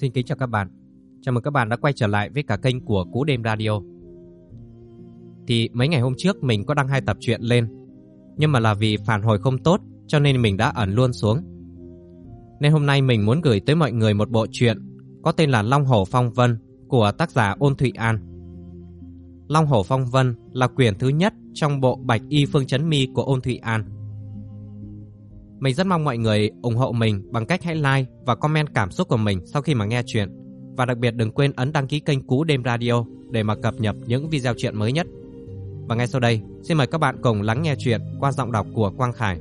Xin kính chào các bạn. Chào mừng các bạn đã quay trở lại với cả kênh của Cú Đêm Radio. Thì mấy ngày hôm trước mình có đăng hai tập truyện lên, nhưng mà là vì phản hồi không tốt cho nên mình đã ẩn luôn xuống. Nên hôm nay mình muốn gửi tới mọi người một bộ truyện có tên là Long Hổ Phong Vân của tác giả Ôn Thụy An. Long Hổ Phong Vân là quyển thứ nhất trong bộ Bạch Y Phương Chấn Mi của Ôn Thụy An. Mình rất mong mọi người ủng hộ mình bằng cách hãy like và comment cảm xúc của mình sau khi mà nghe chuyện. Và đặc biệt đừng quên ấn đăng ký kênh Cú Đêm Radio để mà cập nhật những video chuyện mới nhất. Và ngay sau đây, xin mời các bạn cùng lắng nghe chuyện qua giọng đọc của Quang Khải.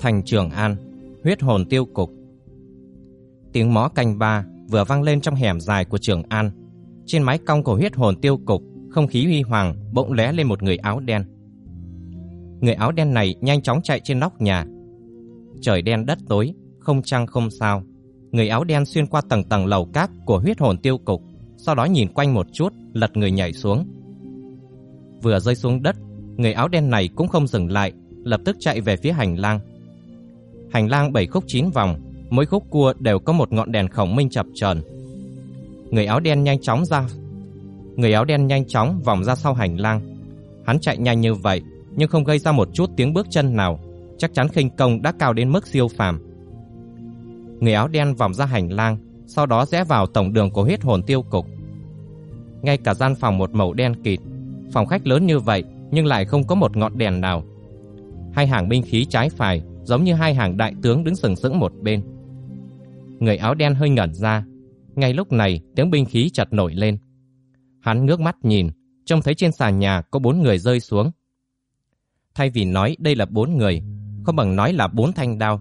Thành Trường An, huyết hồn tiêu cục. Tiếng mõ canh ba vừa vang lên trong hẻm dài của Trường An. Trên mái cong của huyết hồn tiêu cục, không khí huy hoàng bỗng lóe lên một người áo đen. Người áo đen này nhanh chóng chạy trên nóc nhà. Trời đen đất tối, không trăng không sao. Người áo đen xuyên qua tầng tầng lầu cát của huyết hồn tiêu cục, sau đó nhìn quanh một chút, lật người nhảy xuống. Vừa rơi xuống đất, người áo đen này cũng không dừng lại, lập tức chạy về phía hành lang. Hành lang bảy khúc chín vòng, mỗi khúc cua đều có một ngọn đèn khổng minh chập chờn. Người áo đen nhanh chóng ra. Người áo đen nhanh chóng vòng ra sau hành lang. Hắn chạy nhanh như vậy, nhưng không gây ra một chút tiếng bước chân nào, chắc chắn khinh công đã cao đến mức siêu phàm. Người áo đen vòng ra hành lang, sau đó rẽ vào tổng đường của huyết hồn tiêu cục. Ngay cả gian phòng một màu đen kịt, phòng khách lớn như vậy nhưng lại không có một ngọn đèn nào. Hai hàng binh khí trái phải giống như hai hàng đại tướng đứng sừng sững một bên. Người áo đen hơi ngẩn ra, ngay lúc này tiếng binh khí chật nổi lên. Hắn ngước mắt nhìn, trông thấy trên sàn nhà có bốn người rơi xuống. Thay vì nói đây là bốn người, không bằng nói là bốn thanh đao.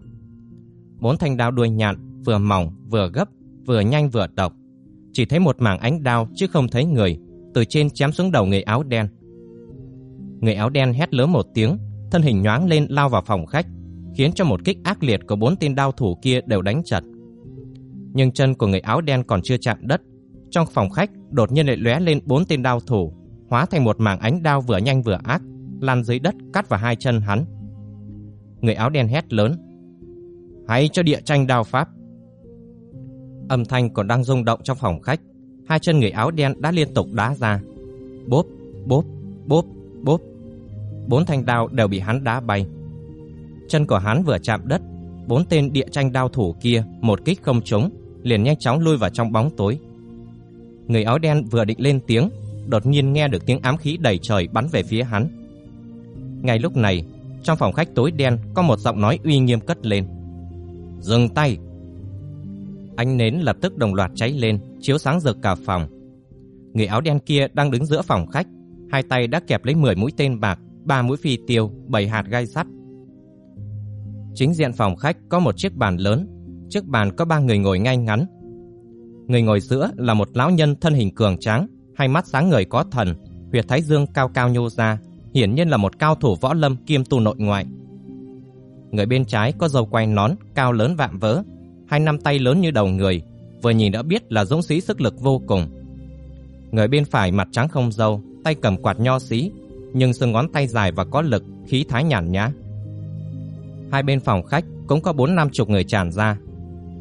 Bốn thanh đao đuôi nhạn, vừa mỏng, vừa gấp, vừa nhanh vừa độc. Chỉ thấy một mảng ánh đao chứ không thấy người, từ trên chém xuống đầu người áo đen. Người áo đen hét lớn một tiếng, thân hình nhoáng lên lao vào phòng khách khiến cho một kích ác liệt của bốn tên đao thủ kia đều đánh chật. Nhưng chân của người áo đen còn chưa chạm đất, trong phòng khách đột nhiên lại lóe lên bốn tên đao thủ, hóa thành một mảng ánh đao vừa nhanh vừa ác, lan dưới đất cắt vào hai chân hắn. Người áo đen hét lớn: "Hãy cho địa tranh đao pháp!" Âm thanh còn đang rung động trong phòng khách, hai chân người áo đen đã liên tục đá ra. Bốp, bốp, bốp, bốp. Bốn thanh đao đều bị hắn đá bay. Chân của hắn vừa chạm đất, bốn tên địa tranh đao thủ kia một kích không trúng, liền nhanh chóng lui vào trong bóng tối. Người áo đen vừa định lên tiếng, đột nhiên nghe được tiếng ám khí đầy trời bắn về phía hắn. Ngay lúc này, trong phòng khách tối đen có một giọng nói uy nghiêm cất lên. Dừng tay! Ánh nến lập tức đồng loạt cháy lên, chiếu sáng rực cả phòng. Người áo đen kia đang đứng giữa phòng khách, hai tay đã kẹp lấy 10 mũi tên bạc, ba mũi phi tiêu, bảy hạt gai sắt, Chính diện phòng khách có một chiếc bàn lớn, trước bàn có ba người ngồi ngay ngắn. Người ngồi giữa là một lão nhân thân hình cường tráng, hai mắt sáng ngời có thần, huyệt thái dương cao cao nhô ra, hiển nhiên là một cao thủ võ lâm kiêm tu nội ngoại. Người bên trái có dầu quay nón, cao lớn vạm vỡ, hai năm tay lớn như đầu người, vừa nhìn đã biết là dũng sĩ sức lực vô cùng. Người bên phải mặt trắng không dâu, tay cầm quạt nho xí, nhưng xương ngón tay dài và có lực, khí thái nhàn nhã. Hai bên phòng khách cũng có bốn năm chục người tràn ra.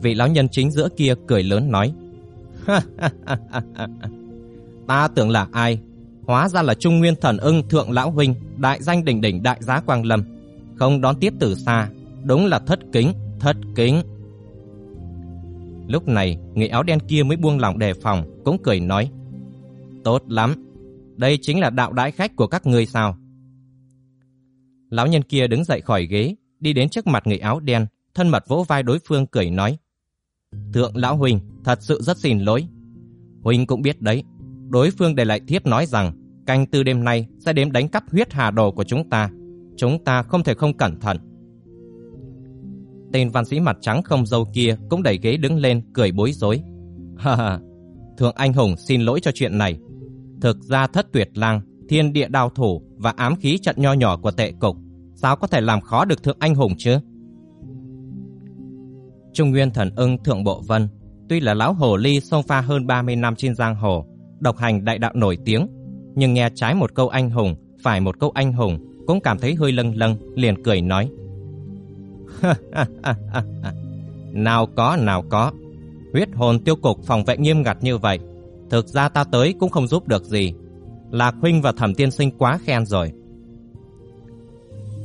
Vị lão nhân chính giữa kia cười lớn nói. Ta tưởng là ai? Hóa ra là Trung Nguyên Thần ưng Thượng Lão Huynh, đại danh đỉnh đỉnh đại giá Quang Lâm. Không đón tiếp từ xa, đúng là thất kính, thất kính. Lúc này, người áo đen kia mới buông lỏng đề phòng, cũng cười nói. Tốt lắm, đây chính là đạo đãi khách của các ngươi sao? Lão nhân kia đứng dậy khỏi ghế, đi đến trước mặt người áo đen, thân mật vỗ vai đối phương cười nói. Thượng lão Huỳnh, thật sự rất xin lỗi. Huỳnh cũng biết đấy, đối phương để lại thiếp nói rằng canh tư đêm nay sẽ đến đánh cắp huyết hà đồ của chúng ta. Chúng ta không thể không cẩn thận. Tên văn sĩ mặt trắng không dâu kia cũng đẩy ghế đứng lên cười bối rối. Ha ha, thượng anh hùng xin lỗi cho chuyện này. Thực ra thất tuyệt lang, thiên địa đao thủ và ám khí trận nho nhỏ của tệ cục sao có thể làm khó được thượng anh hùng chứ? Trung Nguyên Thần Ưng Thượng Bộ Vân, tuy là lão hồ ly sông pha hơn 30 năm trên giang hồ, độc hành đại đạo nổi tiếng, nhưng nghe trái một câu anh hùng, phải một câu anh hùng, cũng cảm thấy hơi lâng lâng, liền cười nói. nào có, nào có. Huyết hồn tiêu cục phòng vệ nghiêm ngặt như vậy, thực ra ta tới cũng không giúp được gì. Lạc huynh và thẩm tiên sinh quá khen rồi.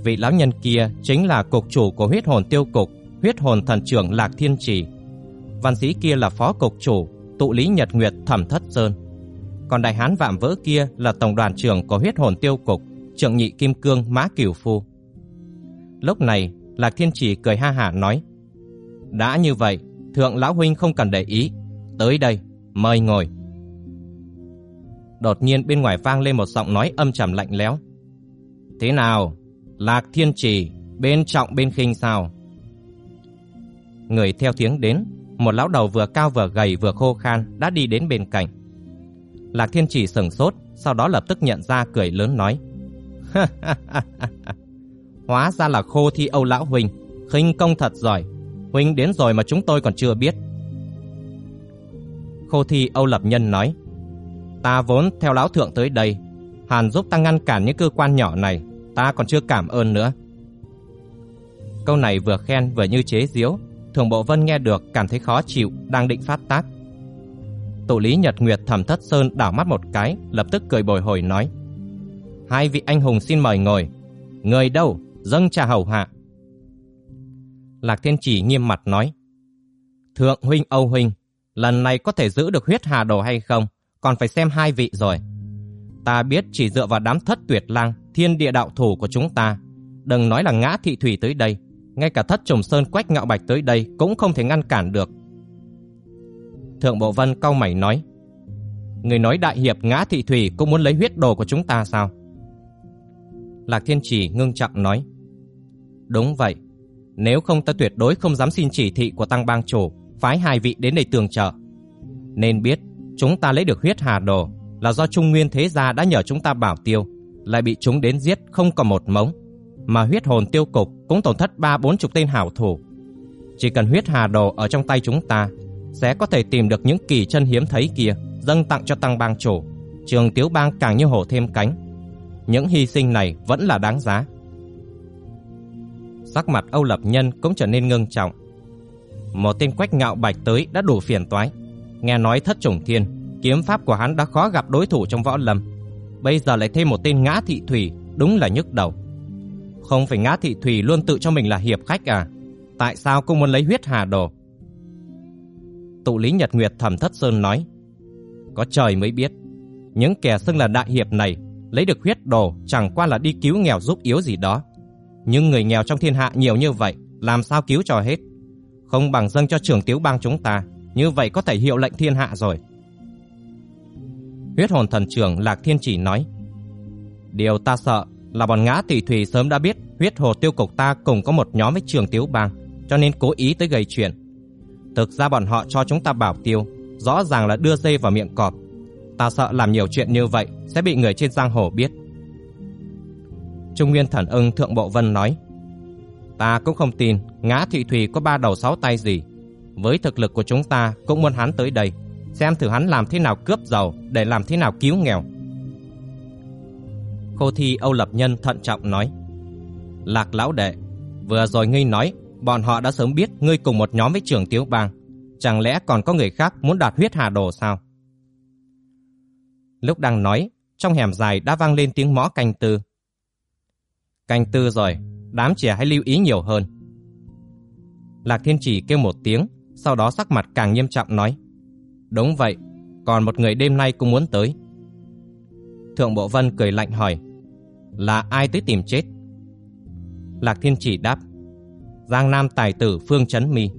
Vị lão nhân kia chính là cục chủ của huyết hồn tiêu cục, huyết hồn thần trưởng Lạc Thiên Trì. Văn sĩ kia là phó cục chủ, tụ lý Nhật Nguyệt Thẩm Thất Sơn. Còn đại hán vạm vỡ kia là tổng đoàn trưởng của huyết hồn tiêu cục, trưởng nhị kim cương Mã Cửu Phu. Lúc này, Lạc Thiên Trì cười ha hả nói: "Đã như vậy, thượng lão huynh không cần để ý, tới đây, mời ngồi." Đột nhiên bên ngoài vang lên một giọng nói âm trầm lạnh lẽo. "Thế nào, Lạc Thiên Trì, bên trọng bên khinh sao?" Người theo tiếng đến, một lão đầu vừa cao vừa gầy vừa khô khan đã đi đến bên cạnh. Lạc Thiên Chỉ sừng sốt, sau đó lập tức nhận ra cười lớn nói: Hóa ra là khô thi Âu lão huynh, khinh công thật giỏi. Huynh đến rồi mà chúng tôi còn chưa biết. Khô thi Âu Lập Nhân nói, ta vốn theo lão thượng tới đây, hàn giúp ta ngăn cản những cơ quan nhỏ này, ta còn chưa cảm ơn nữa. Câu này vừa khen vừa như chế giễu, Thường Bộ Vân nghe được cảm thấy khó chịu, đang định phát tác. Tụ lý Nhật Nguyệt Thẩm Thất Sơn đảo mắt một cái, lập tức cười bồi hồi nói: Hai vị anh hùng xin mời ngồi. Người đâu? Dâng trà hầu hạ. Lạc Thiên Chỉ nghiêm mặt nói. Thượng huynh Âu huynh, lần này có thể giữ được huyết hà đồ hay không, còn phải xem hai vị rồi. Ta biết chỉ dựa vào đám thất tuyệt lang, thiên địa đạo thủ của chúng ta. Đừng nói là ngã thị thủy tới đây, ngay cả thất trùng sơn quách ngạo bạch tới đây cũng không thể ngăn cản được. Thượng Bộ Vân cau mày nói. Người nói đại hiệp ngã thị thủy cũng muốn lấy huyết đồ của chúng ta sao? Lạc Thiên Chỉ ngưng trọng nói. Đúng vậy, nếu không ta tuyệt đối không dám xin chỉ thị của tăng bang chủ, phái hai vị đến đây tường trợ. Nên biết, chúng ta lấy được huyết hà đồ là do Trung Nguyên Thế Gia đã nhờ chúng ta bảo tiêu, lại bị chúng đến giết không còn một mống. Mà huyết hồn tiêu cục cũng tổn thất ba bốn chục tên hảo thủ. Chỉ cần huyết hà đồ ở trong tay chúng ta, sẽ có thể tìm được những kỳ chân hiếm thấy kia, dâng tặng cho tăng bang chủ. Trường Tiếu Bang càng như hổ thêm cánh, những hy sinh này vẫn là đáng giá. Sắc mặt Âu Lập Nhân cũng trở nên ngưng trọng. Một tên quách ngạo bạch tới đã đủ phiền toái. Nghe nói thất trùng thiên, kiếm pháp của hắn đã khó gặp đối thủ trong võ lâm. Bây giờ lại thêm một tên ngã thị thủy, đúng là nhức đầu. Không phải ngã thị thủy luôn tự cho mình là hiệp khách à? Tại sao cũng muốn lấy huyết hà đồ? Tụ lý Nhật Nguyệt thẩm thất sơn nói. Có trời mới biết, những kẻ xưng là đại hiệp này lấy được huyết đồ chẳng qua là đi cứu nghèo giúp yếu gì đó. Nhưng người nghèo trong thiên hạ nhiều như vậy, làm sao cứu cho hết? Không bằng dâng cho trưởng tiếu bang chúng ta, như vậy có thể hiệu lệnh thiên hạ rồi. Huyết hồn thần trưởng Lạc Thiên Chỉ nói, Điều ta sợ là bọn ngã tỷ thủy sớm đã biết huyết hồ tiêu cục ta cùng có một nhóm với trường tiếu bang, cho nên cố ý tới gây chuyện. Thực ra bọn họ cho chúng ta bảo tiêu, rõ ràng là đưa dây vào miệng cọp, Ta sợ làm nhiều chuyện như vậy sẽ bị người trên giang hồ biết. Trung Nguyên Thần Ưng Thượng Bộ Vân nói, Ta cũng không tin ngã thị thủy có ba đầu sáu tay gì. Với thực lực của chúng ta cũng muốn hắn tới đây, xem thử hắn làm thế nào cướp giàu để làm thế nào cứu nghèo. Khô thi Âu Lập Nhân thận trọng nói, Lạc lão đệ, vừa rồi ngươi nói bọn họ đã sớm biết ngươi cùng một nhóm với trưởng tiếu bang. Chẳng lẽ còn có người khác muốn đạt huyết hà đồ sao? Lúc đang nói, trong hẻm dài đã vang lên tiếng mõ canh tư. Canh tư rồi, đám trẻ hãy lưu ý nhiều hơn. Lạc Thiên Chỉ kêu một tiếng, sau đó sắc mặt càng nghiêm trọng nói. Đúng vậy, còn một người đêm nay cũng muốn tới. Thượng Bộ Vân cười lạnh hỏi, là ai tới tìm chết? Lạc Thiên Chỉ đáp, Giang Nam tài tử Phương Chấn Mi.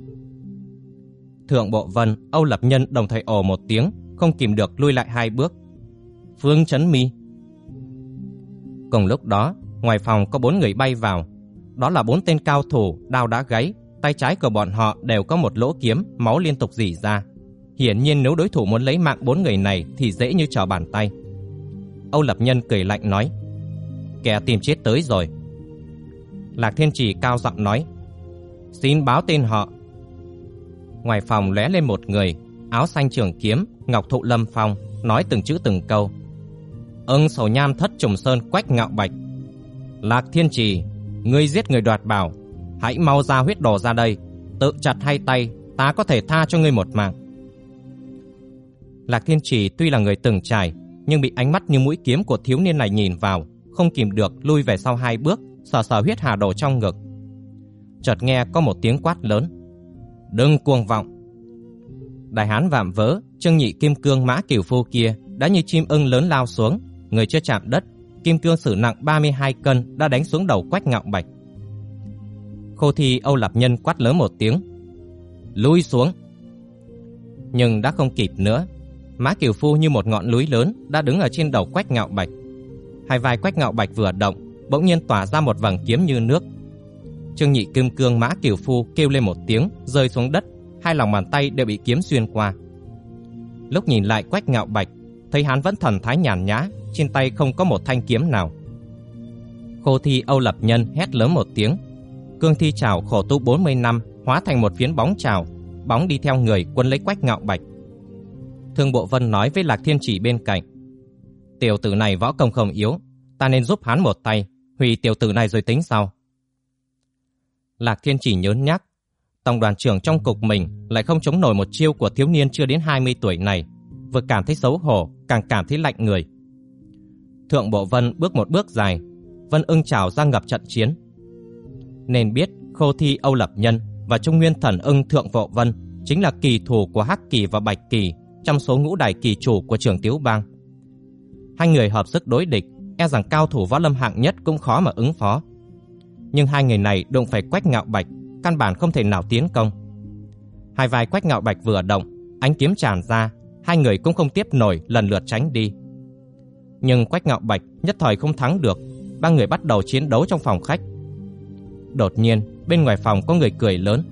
Thượng Bộ Vân, Âu Lập Nhân đồng thời ồ một tiếng, không kìm được lui lại hai bước. Phương Chấn Mi. Cùng lúc đó, ngoài phòng có bốn người bay vào. Đó là bốn tên cao thủ, đao đã gáy, tay trái của bọn họ đều có một lỗ kiếm, máu liên tục rỉ ra. Hiển nhiên nếu đối thủ muốn lấy mạng bốn người này thì dễ như trở bàn tay. Âu Lập Nhân cười lạnh nói, kẻ tìm chết tới rồi. Lạc Thiên Trì cao giọng nói, xin báo tên họ. Ngoài phòng lóe lên một người, áo xanh trường kiếm, ngọc thụ lâm phong, nói từng chữ từng câu. Ưng sầu nham thất trùng sơn quách ngạo bạch. Lạc Thiên Trì, ngươi giết người đoạt bảo, hãy mau ra huyết đồ ra đây, tự chặt hai tay, ta có thể tha cho ngươi một mạng. Lạc Thiên Trì tuy là người từng trải, nhưng bị ánh mắt như mũi kiếm của thiếu niên này nhìn vào, không kìm được lui về sau hai bước, sờ sờ huyết hà đồ trong ngực. Chợt nghe có một tiếng quát lớn. Đừng cuồng vọng! Đại hán vạm vỡ, trương nhị kim cương mã cửu phu kia đã như chim ưng lớn lao xuống, người chưa chạm đất, kim cương sử nặng 32 cân đã đánh xuống đầu quách ngạo bạch. Khô thi Âu Lập Nhân quát lớn một tiếng. Lui xuống! Nhưng đã không kịp nữa, Mã Kiều Phu như một ngọn núi lớn đã đứng ở trên đầu Quách Ngạo Bạch. Hai vai Quách Ngạo Bạch vừa động, bỗng nhiên tỏa ra một vầng kiếm như nước. Trương Nhị Kim Cương Mã Kiều Phu kêu lên một tiếng, rơi xuống đất, hai lòng bàn tay đều bị kiếm xuyên qua. Lúc nhìn lại Quách Ngạo Bạch, thấy hắn vẫn thần thái nhàn nhã, trên tay không có một thanh kiếm nào. Khô Thi Âu Lập Nhân hét lớn một tiếng. Cương Thi Trảo khổ tu 40 năm, hóa thành một phiến bóng trào, bóng đi theo người quân lấy Quách Ngạo Bạch. Thương Bộ Vân nói với Lạc Thiên Chỉ bên cạnh. Tiểu tử này võ công không yếu, ta nên giúp hắn một tay, hủy tiểu tử này rồi tính sau. Lạc Thiên Chỉ nhớ nhắc, tổng đoàn trưởng trong cục mình lại không chống nổi một chiêu của thiếu niên chưa đến 20 tuổi này, vừa cảm thấy xấu hổ, càng cảm thấy lạnh người. Thượng Bộ Vân bước một bước dài, Vân ưng trào ra ngập trận chiến. Nên biết Khô Thi Âu Lập Nhân và Trung Nguyên Thần ưng Thượng Bộ Vân chính là kỳ thủ của Hắc Kỳ và Bạch Kỳ trong số ngũ đại kỳ chủ của trường Tiếu Bang. Hai người hợp sức đối địch, e rằng cao thủ võ lâm hạng nhất cũng khó mà ứng phó. Nhưng hai người này đụng phải Quách Ngạo Bạch, căn bản không thể nào tiến công. Hai vai Quách Ngạo Bạch vừa động, ánh kiếm tràn ra, hai người cũng không tiếp nổi, lần lượt tránh đi. Nhưng Quách Ngạo Bạch nhất thời không thắng được, ba người bắt đầu chiến đấu trong phòng khách. Đột nhiên, bên ngoài phòng có người cười lớn.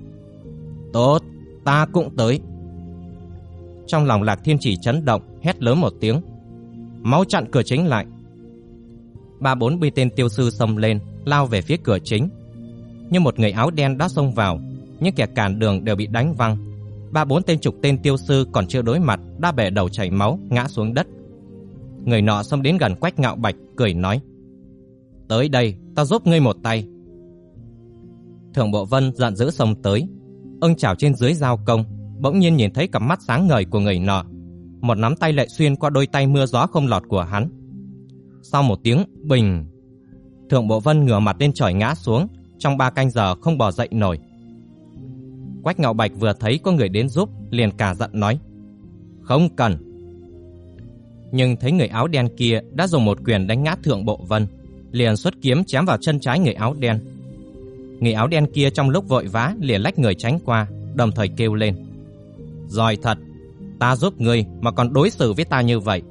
"Tốt, ta cũng tới." Trong lòng Lạc Thiên Chỉ chấn động, hét lớn một tiếng. Máu chặn cửa chính lại. Ba bốn bi tên tiêu sư xông lên, lao về phía cửa chính. Nhưng một người áo đen đã xông vào, những kẻ cản đường đều bị đánh văng. Ba bốn tên trục tên tiêu sư còn chưa đối mặt, đã bẻ đầu chảy máu, ngã xuống đất. Người nọ xông đến gần Quách Ngạo Bạch, cười nói: "Tới đây, ta giúp ngươi một tay." Thượng Bộ Vân giận dữ xông tới, ưng chảo trên dưới giao công, bỗng nhiên nhìn thấy cặp mắt sáng ngời của người nọ. Một nắm tay lại xuyên qua đôi tay mưa gió không lọt của hắn. Sau một tiếng bình, Thượng Bộ Vân ngửa mặt lên trời ngã xuống, trong ba canh giờ không bò dậy nổi. Quách Ngạo Bạch vừa thấy có người đến giúp, liền cả giận nói: "Không cần." Nhưng thấy người áo đen kia đã dùng một quyền đánh ngã Thượng Bộ Vân, liền xuất kiếm chém vào chân trái người áo đen. Người áo đen kia trong lúc vội vã liền lách người tránh qua, đồng thời kêu lên: Giỏi thật, ta giúp ngươi mà còn đối xử với ta như vậy.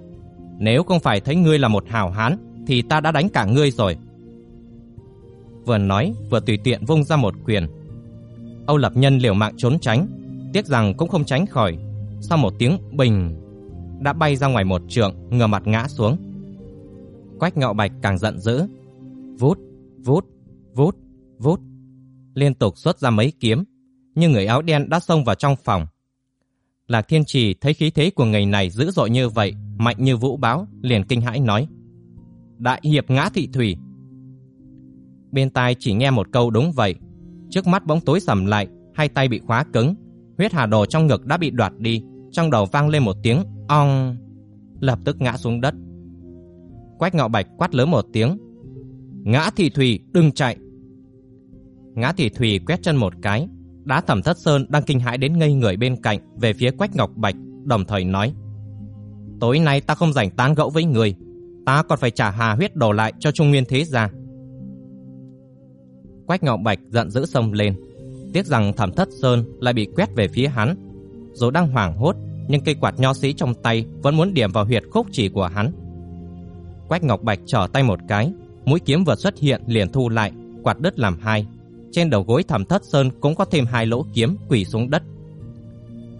Nếu không phải thấy ngươi là một hảo hán thì ta đã đánh cả ngươi rồi. Vừa nói vừa tùy tiện vung ra một quyền. Âu Lập Nhân liều mạng trốn tránh, tiếc rằng cũng không tránh khỏi. Sau một tiếng bình, đã bay ra ngoài một trượng, ngửa mặt ngã xuống. Quách Ngạo Bạch càng giận dữ, vút, vút, vút, vút, liên tục xuất ra mấy kiếm, nhưng người áo đen đã xông vào trong phòng. Lạc Thiên Trì thấy khí thế của người này dữ dội như vậy, mạnh như vũ bão, liền kinh hãi nói: "Đại hiệp ngã thị thủy." Bên tai chỉ nghe một câu đúng vậy, trước mắt bóng tối sầm lại, hai tay bị khóa cứng, huyết hà đồ trong ngực đã bị đoạt đi, trong đầu vang lên một tiếng ong, lập tức ngã xuống đất. Quách Ngạo Bạch quát lớn một tiếng: "Ngã thị thủy, đừng chạy!" Ngã thị thủy quét chân một cái, Đá Thẩm Thất Sơn đang kinh hãi đến ngây người bên cạnh về phía Quách Ngọc Bạch, đồng thời nói: "Tối nay ta không rảnh tán gẫu với người, ta còn phải trả hà huyết đồ lại cho Trung Nguyên thế gia." Quách Ngọc Bạch giận dữ xông lên, tiếc rằng Thẩm Thất Sơn lại bị quét về phía hắn, rồi đang hoảng hốt, nhưng cây quạt nho sĩ trong tay vẫn muốn điểm vào huyệt khúc chỉ của hắn. Quách Ngọc Bạch trở tay một cái, mũi kiếm vừa xuất hiện liền thu lại, quạt đứt làm hai, trên đầu gối Thẩm Thất Sơn cũng có thêm hai lỗ kiếm quỳ xuống đất.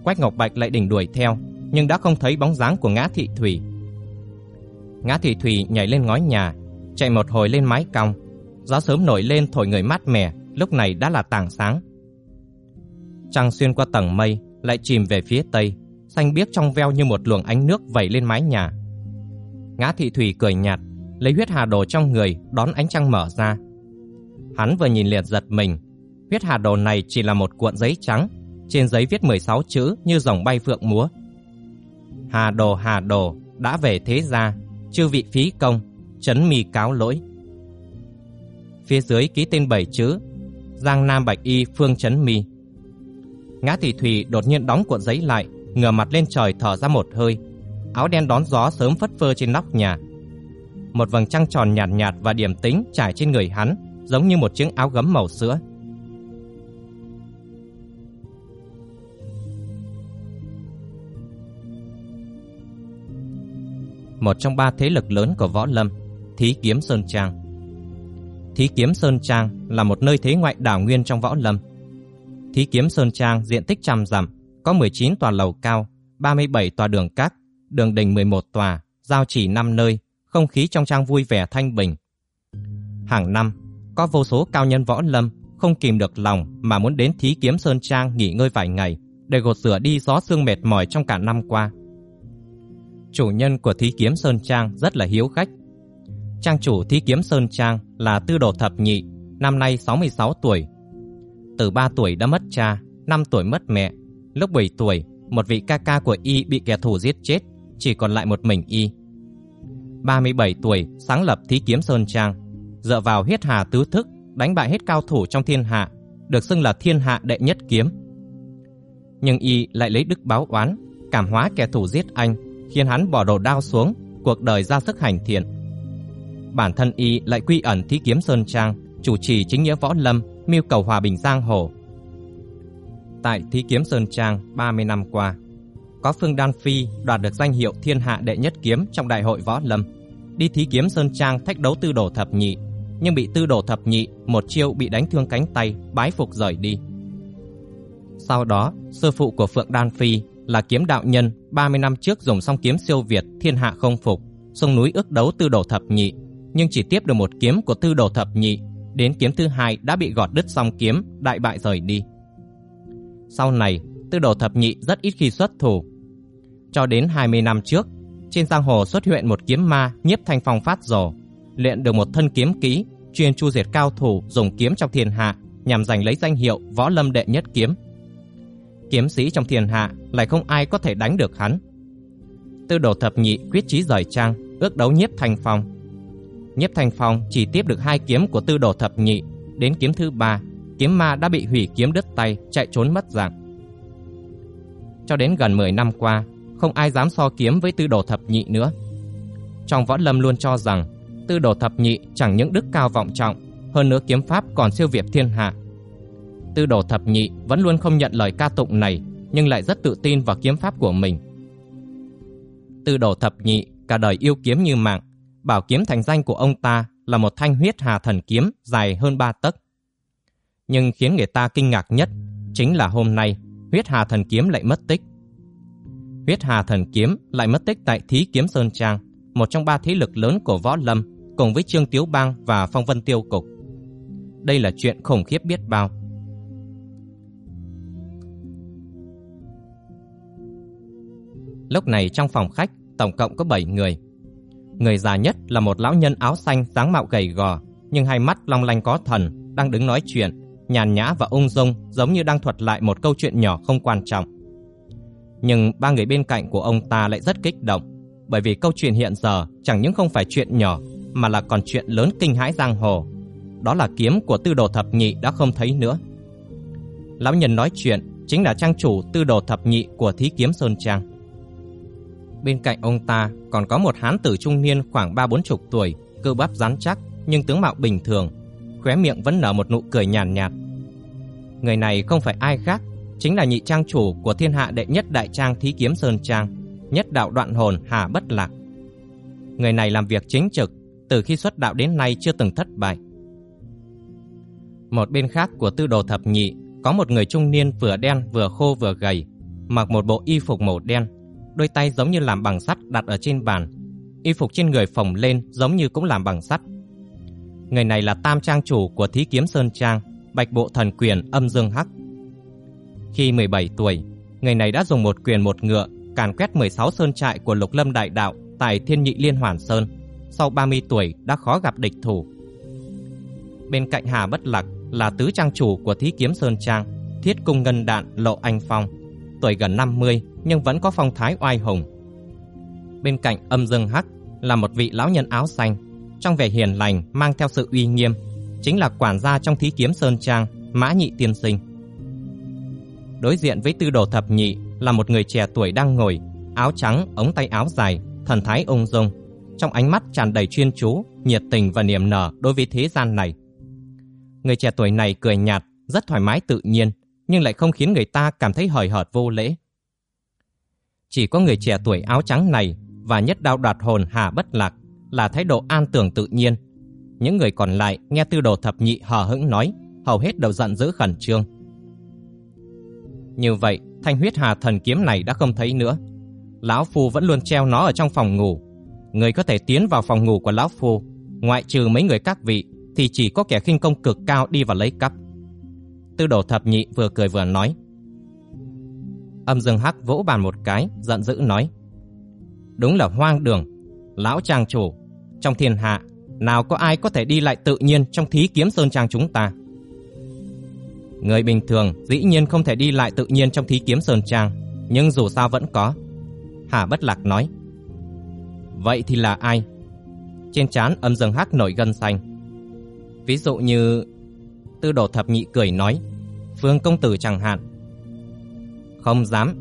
Quách Ngọc Bạch lại định đuổi theo, nhưng đã không thấy bóng dáng của Ngã Thị Thủy. Ngã Thị Thủy nhảy lên ngói nhà, chạy một hồi lên mái cong, Gió sớm nổi lên thổi người mát mẻ, lúc này đã là tảng sáng. Trăng xuyên qua tầng mây, lại chìm về phía tây, xanh biếc trong veo như một luồng ánh nước vẩy lên mái nhà. Ngã thị thủy cười nhạt, lấy huyết hà đồ trong người đón ánh trăng mở ra. Hắn vừa nhìn liền giật mình, huyết hà đồ này chỉ là một cuộn giấy trắng, trên giấy viết 16 chữ như dòng bay phượng múa. Hà đồ hà đồ, đã về thế gia, chư vị phí công, chấn mi cáo lỗi. Phía dưới ký tên bảy chữ, Giang Nam Bạch Y Phương Chấn Mi. Ngã Thị Thủy đột nhiên đóng cuộn giấy lại, ngửa mặt lên trời thở ra một hơi. Áo đen đón gió sớm phất phơ trên nóc nhà. Một vầng trăng tròn nhạt nhạt và điểm tính trải trên người hắn, giống như một chiếc áo gấm màu sữa. Một trong ba thế lực lớn của võ lâm, Thí Kiếm Sơn Trang. Thí Kiếm Sơn Trang là một nơi thế ngoại đảo nguyên trong võ lâm. Thí Kiếm Sơn Trang diện tích trăm dặm, có 19 tòa lầu cao, 37 tòa đường cát, đường đình 11 tòa, giao chỉ 5 nơi, không khí trong trang vui vẻ thanh bình. Hàng năm, có vô số cao nhân võ lâm không kìm được lòng mà muốn đến Thí Kiếm Sơn Trang nghỉ ngơi vài ngày để gột rửa đi gió sương mệt mỏi trong cả năm qua. Chủ nhân của Thí Kiếm Sơn Trang rất là hiếu khách. Trang chủ Thí Kiếm Sơn Trang là Tư Đồ Thập Nhị, năm nay 66 tuổi. Từ 3 tuổi đã mất cha, 5 tuổi mất mẹ. Lúc 7 tuổi, một vị ca ca của y bị kẻ thù giết chết, chỉ còn lại một mình y. 37 tuổi, sáng lập Thí Kiếm Sơn Trang, dựa vào huyết hà tứ thức, đánh bại hết cao thủ trong thiên hạ, được xưng là thiên hạ đệ nhất kiếm. Nhưng y lại lấy đức báo oán, cảm hóa kẻ thù giết anh, khiến hắn bỏ đồ đao xuống, cuộc đời ra sức hành thiện. Bản thân y lại quy ẩn Thí Kiếm Sơn Trang, chủ trì chính nghĩa võ lâm, mưu cầu hòa bình giang hồ. Tại Thí Kiếm Sơn Trang 30 năm qua, có Phương Đan Phi đoạt được danh hiệu thiên hạ đệ nhất kiếm trong đại hội võ lâm, đi Thí Kiếm Sơn Trang thách đấu tư đồ thập nhị, nhưng bị tư đồ thập nhị một chiêu bị đánh thương cánh tay, bái phục rời đi. Sau đó, sư phụ của Phượng Đan Phi là kiếm đạo nhân 30 năm trước dùng song kiếm siêu việt thiên hạ không phục, sông núi ước đấu tư đồ thập nhị, nhưng chỉ tiếp được một kiếm của tư đồ thập nhị, đến kiếm thứ hai đã bị gọt đứt song kiếm, đại bại rời đi. Sau này, tư đồ thập nhị rất ít khi xuất thủ. Cho đến 20 năm trước, trên giang hồ xuất hiện một kiếm ma nhiếp thanh phong phát rồ, luyện được một thân kiếm kỹ, chuyên chu diệt cao thủ dùng kiếm trong thiên hạ nhằm giành lấy danh hiệu võ lâm đệ nhất kiếm. Kiếm sĩ trong thiên hạ lại không ai có thể đánh được hắn. Tư đồ thập nhị quyết chí rời trang, ước đấu nhiếp thanh phong. Nhiếp thanh phong chỉ tiếp được hai kiếm của tư đồ thập nhị, đến kiếm thứ ba, kiếm ma đã bị hủy kiếm đứt tay, chạy trốn mất dạng. Cho đến gần 10 năm qua, không ai dám so kiếm với tư đồ thập nhị nữa. Trong võ lâm luôn cho rằng tư đồ thập nhị chẳng những đức cao vọng trọng, hơn nữa kiếm pháp còn siêu việt thiên hạ. Tư đồ thập nhị vẫn luôn không nhận lời ca tụng này, nhưng lại rất tự tin vào kiếm pháp của mình. Tư đồ thập nhị cả đời yêu kiếm như mạng, bảo kiếm thành danh của ông ta là một thanh huyết hà thần kiếm dài hơn ba tấc. Nhưng khiến người ta kinh ngạc nhất chính là hôm nay huyết hà thần kiếm lại mất tích. Huyết hà thần kiếm lại mất tích tại Thí Kiếm Sơn Trang, một trong ba thế lực lớn của võ lâm, cùng với Trương Tiếu Bang và Phong Vân Tiêu Cục. Đây là chuyện khủng khiếp biết bao. Lúc này trong phòng khách, tổng cộng có 7 người. Người già nhất là một lão nhân áo xanh dáng mạo gầy gò, nhưng hai mắt long lanh có thần, đang đứng nói chuyện, nhàn nhã và ung dung, giống như đang thuật lại một câu chuyện nhỏ không quan trọng. Nhưng ba người bên cạnh của ông ta lại rất kích động, bởi vì câu chuyện hiện giờ chẳng những không phải chuyện nhỏ, mà là còn chuyện lớn kinh hãi giang hồ. Đó là kiếm của tư đồ thập nhị đã không thấy nữa. Lão nhân nói chuyện chính là trang chủ tư đồ thập nhị của thí kiếm Sơn Trang. Bên cạnh ông ta còn có một hán tử trung niên khoảng ba bốn chục tuổi, cơ bắp rắn chắc nhưng tướng mạo bình thường, khóe miệng vẫn nở một nụ cười nhàn nhạt, nhạt. Người này không phải ai khác, chính là nhị trang chủ của thiên hạ đệ nhất đại trang thí kiếm Sơn Trang, nhất đạo đoạn hồn Hà Bất Lạc. Người này làm việc chính trực, từ khi xuất đạo đến nay chưa từng thất bại. Một bên khác của tư đồ thập nhị có một người trung niên vừa đen vừa khô vừa gầy, mặc một bộ y phục màu đen, đôi tay giống như làm bằng sắt đặt ở trên bàn. Y phục trên người phồng lên giống như cũng làm bằng sắt. Người này là tam trang chủ của thí kiếm Sơn Trang, bạch bộ thần quyền âm dương hắc. Khi 17 tuổi, người này đã dùng một quyền một ngựa càn quét 16 sơn trại của Lục Lâm Đại Đạo tại Thiên Nhị Liên Hoàn Sơn. Sau 30 tuổi đã khó gặp địch thủ. Bên cạnh Hà Bất Lạc là tứ trang chủ của Thí Kiếm Sơn Trang, Thiết Cung Ngân Đạn Lộ Anh Phong, tuổi gần 50 nhưng vẫn có phong thái oai hùng. Bên cạnh Âm Dương Hắc là một vị lão nhân áo xanh, trong vẻ hiền lành mang theo sự uy nghiêm, chính là quản gia trong Thí Kiếm Sơn Trang, Mã Nhị Tiên Sinh. Đối diện với Tư Đồ Thập Nhị là một người trẻ tuổi đang ngồi, áo trắng, ống tay áo dài, thần thái ung dung, trong ánh mắt tràn đầy chuyên chú, nhiệt tình và niềm nở đối với thế gian này. Người trẻ tuổi này cười nhạt, rất thoải mái tự nhiên, nhưng lại không khiến người ta cảm thấy hời hợt vô lễ. Chỉ có người trẻ tuổi áo trắng này và nhất đao đoạt hồn Hà Bất Lạc là thái độ an tưởng tự nhiên. Những người còn lại nghe tư đồ thập nhị hờ hững nói, hầu hết đều giận dữ khẩn trương. Như vậy, thanh huyết hà thần kiếm này đã không thấy nữa. Lão Phu vẫn luôn treo nó ở trong phòng ngủ. Người có thể tiến vào phòng ngủ của Lão Phu, ngoại trừ mấy người các vị, thì chỉ có kẻ khinh công cực cao đi vào lấy cắp. Tư đồ thập nhị vừa cười vừa nói. Âm dương hắc vỗ bàn một cái, giận dữ nói. Đúng là hoang đường, lão trang chủ, trong thiên hạ, nào có ai có thể đi lại tự nhiên trong thí kiếm sơn trang chúng ta. Người bình thường dĩ nhiên không thể đi lại tự nhiên trong thí kiếm sơn trang, nhưng dù sao vẫn có. Hà Bất Lạc nói. Vậy thì là ai? Trên trán âm dương hắc nổi gân xanh. Ví dụ như... Tư đồ thập nhị cười nói. Phương công tử chẳng hạn. Không dám.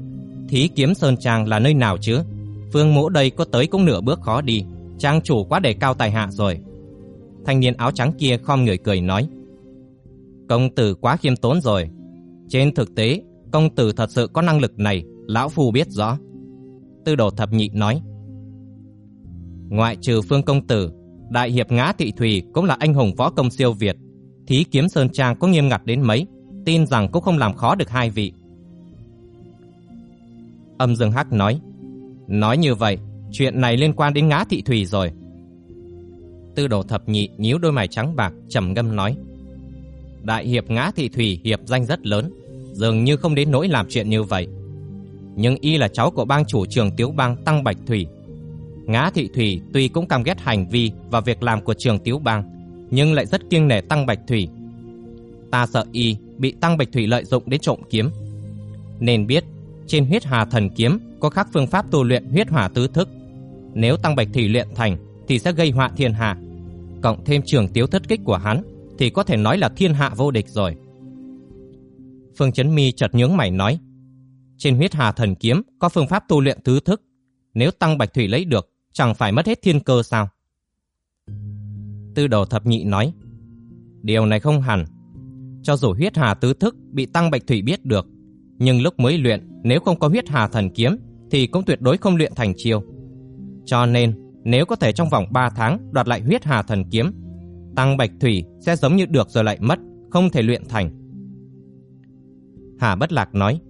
Thí kiếm sơn trang là nơi nào chứ? Phương mũ đây có tới cũng nửa bước khó đi. Trang chủ quá đề cao tài hạ rồi. Thanh niên áo trắng kia khom người cười nói. Công tử quá khiêm tốn rồi. Trên thực tế, công tử thật sự có năng lực này, lão phu biết rõ. Tư đồ thập nhị nói. Ngoại trừ phương công tử, đại hiệp ngã thị thủy cũng là anh hùng võ công siêu việt. Thí kiếm sơn trang có nghiêm ngặt đến mấy, tin rằng cũng không làm khó được hai vị. Âm Dương Hắc nói. Nói như vậy, chuyện này liên quan đến ngã thị thủy rồi. Tư đồ thập nhị nhíu đôi mày trắng bạc, trầm ngâm nói. Đại hiệp ngã thị thủy hiệp danh rất lớn, dường như không đến nỗi làm chuyện như vậy. Nhưng y là cháu của bang chủ trường Tiếu Bang Tăng Bạch Thủy. Ngã thị thủy tuy cũng căm ghét hành vi và việc làm của trường Tiếu Bang, nhưng lại rất kiêng nể Tăng Bạch Thủy. Ta sợ y bị Tăng Bạch Thủy lợi dụng đến trộm kiếm. Nên biết, trên huyết hà thần kiếm có khác phương pháp tu luyện huyết hỏa tứ thức. Nếu Tăng Bạch Thủy luyện thành thì sẽ gây họa thiên hạ. Cộng thêm trường tiếu thất kích của hắn thì có thể nói là thiên hạ vô địch rồi. Phương Chấn Mi chợt nhướng mày nói, trên huyết hà thần kiếm có phương pháp tu luyện tứ thức, nếu tăng bạch thủy lấy được, chẳng phải mất hết thiên cơ sao? Tư đồ thập nhị nói, điều này không hẳn. Cho dù huyết hà tứ thức bị tăng bạch thủy biết được, nhưng lúc mới luyện nếu không có huyết hà thần kiếm thì cũng tuyệt đối không luyện thành chiêu. Cho nên, nếu có thể trong vòng 3 tháng đoạt lại huyết hà thần kiếm Tăng Bạch Thủy sẽ giống như được rồi lại mất, không thể luyện thành. Hà Bất Lạc nói,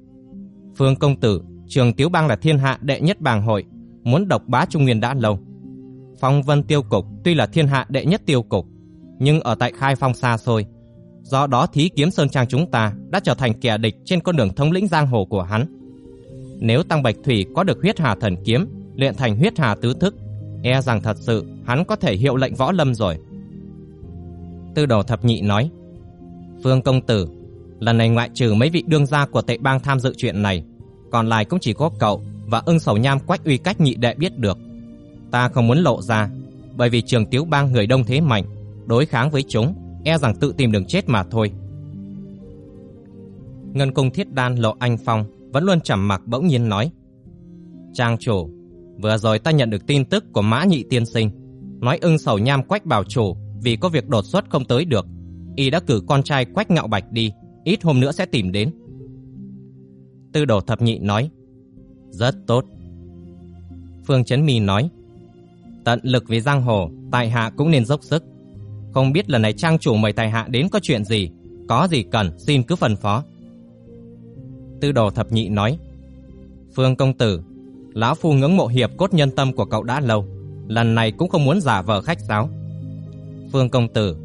Phương Công Tử, trường Tiếu Bang là thiên hạ đệ nhất bàng hội, muốn độc bá Trung Nguyên đã lâu. Phong Vân Tiêu Cục tuy là thiên hạ đệ nhất tiêu cục, nhưng ở tại khai phong xa xôi. Do đó thí kiếm Sơn Trang chúng ta đã trở thành kẻ địch trên con đường thống lĩnh giang hồ của hắn. Nếu Tăng Bạch Thủy có được huyết hà thần kiếm, luyện thành huyết hà tứ thức, e rằng thật sự hắn có thể hiệu lệnh võ lâm rồi. Tư đồ thập nhị nói, Phương công tử, Lần này ngoại trừ mấy vị đương gia của tệ bang tham dự chuyện này, Còn lại cũng chỉ có cậu Và ưng sầu nham quách uy cách nhị đệ biết được. Ta không muốn lộ ra, Bởi vì trường tiếu bang người đông thế mạnh, Đối kháng với chúng E rằng tự tìm đường chết mà thôi. Ngân cung thiết đan lộ anh phong, Vẫn luôn trầm mặc bỗng nhiên nói, Trang chủ, Vừa rồi ta nhận được tin tức của mã nhị tiên sinh, Nói ưng sầu nham quách bảo chủ vì có việc đột xuất không tới được, y đã cử con trai Quách Ngạo Bạch đi, ít hôm nữa sẽ tìm đến. Tư đồ thập nhị nói, rất tốt. Phương Chấn Mi nói, tận lực vì giang hồ, tại hạ cũng nên dốc sức. Không biết lần này trang chủ mời tài hạ đến có chuyện gì, có gì cần xin cứ phân phó. Tư đồ thập nhị nói, Phương công tử, lão phu ngưỡng mộ hiệp cốt nhân tâm của cậu đã lâu, lần này cũng không muốn giả vờ khách sáo vương công tử,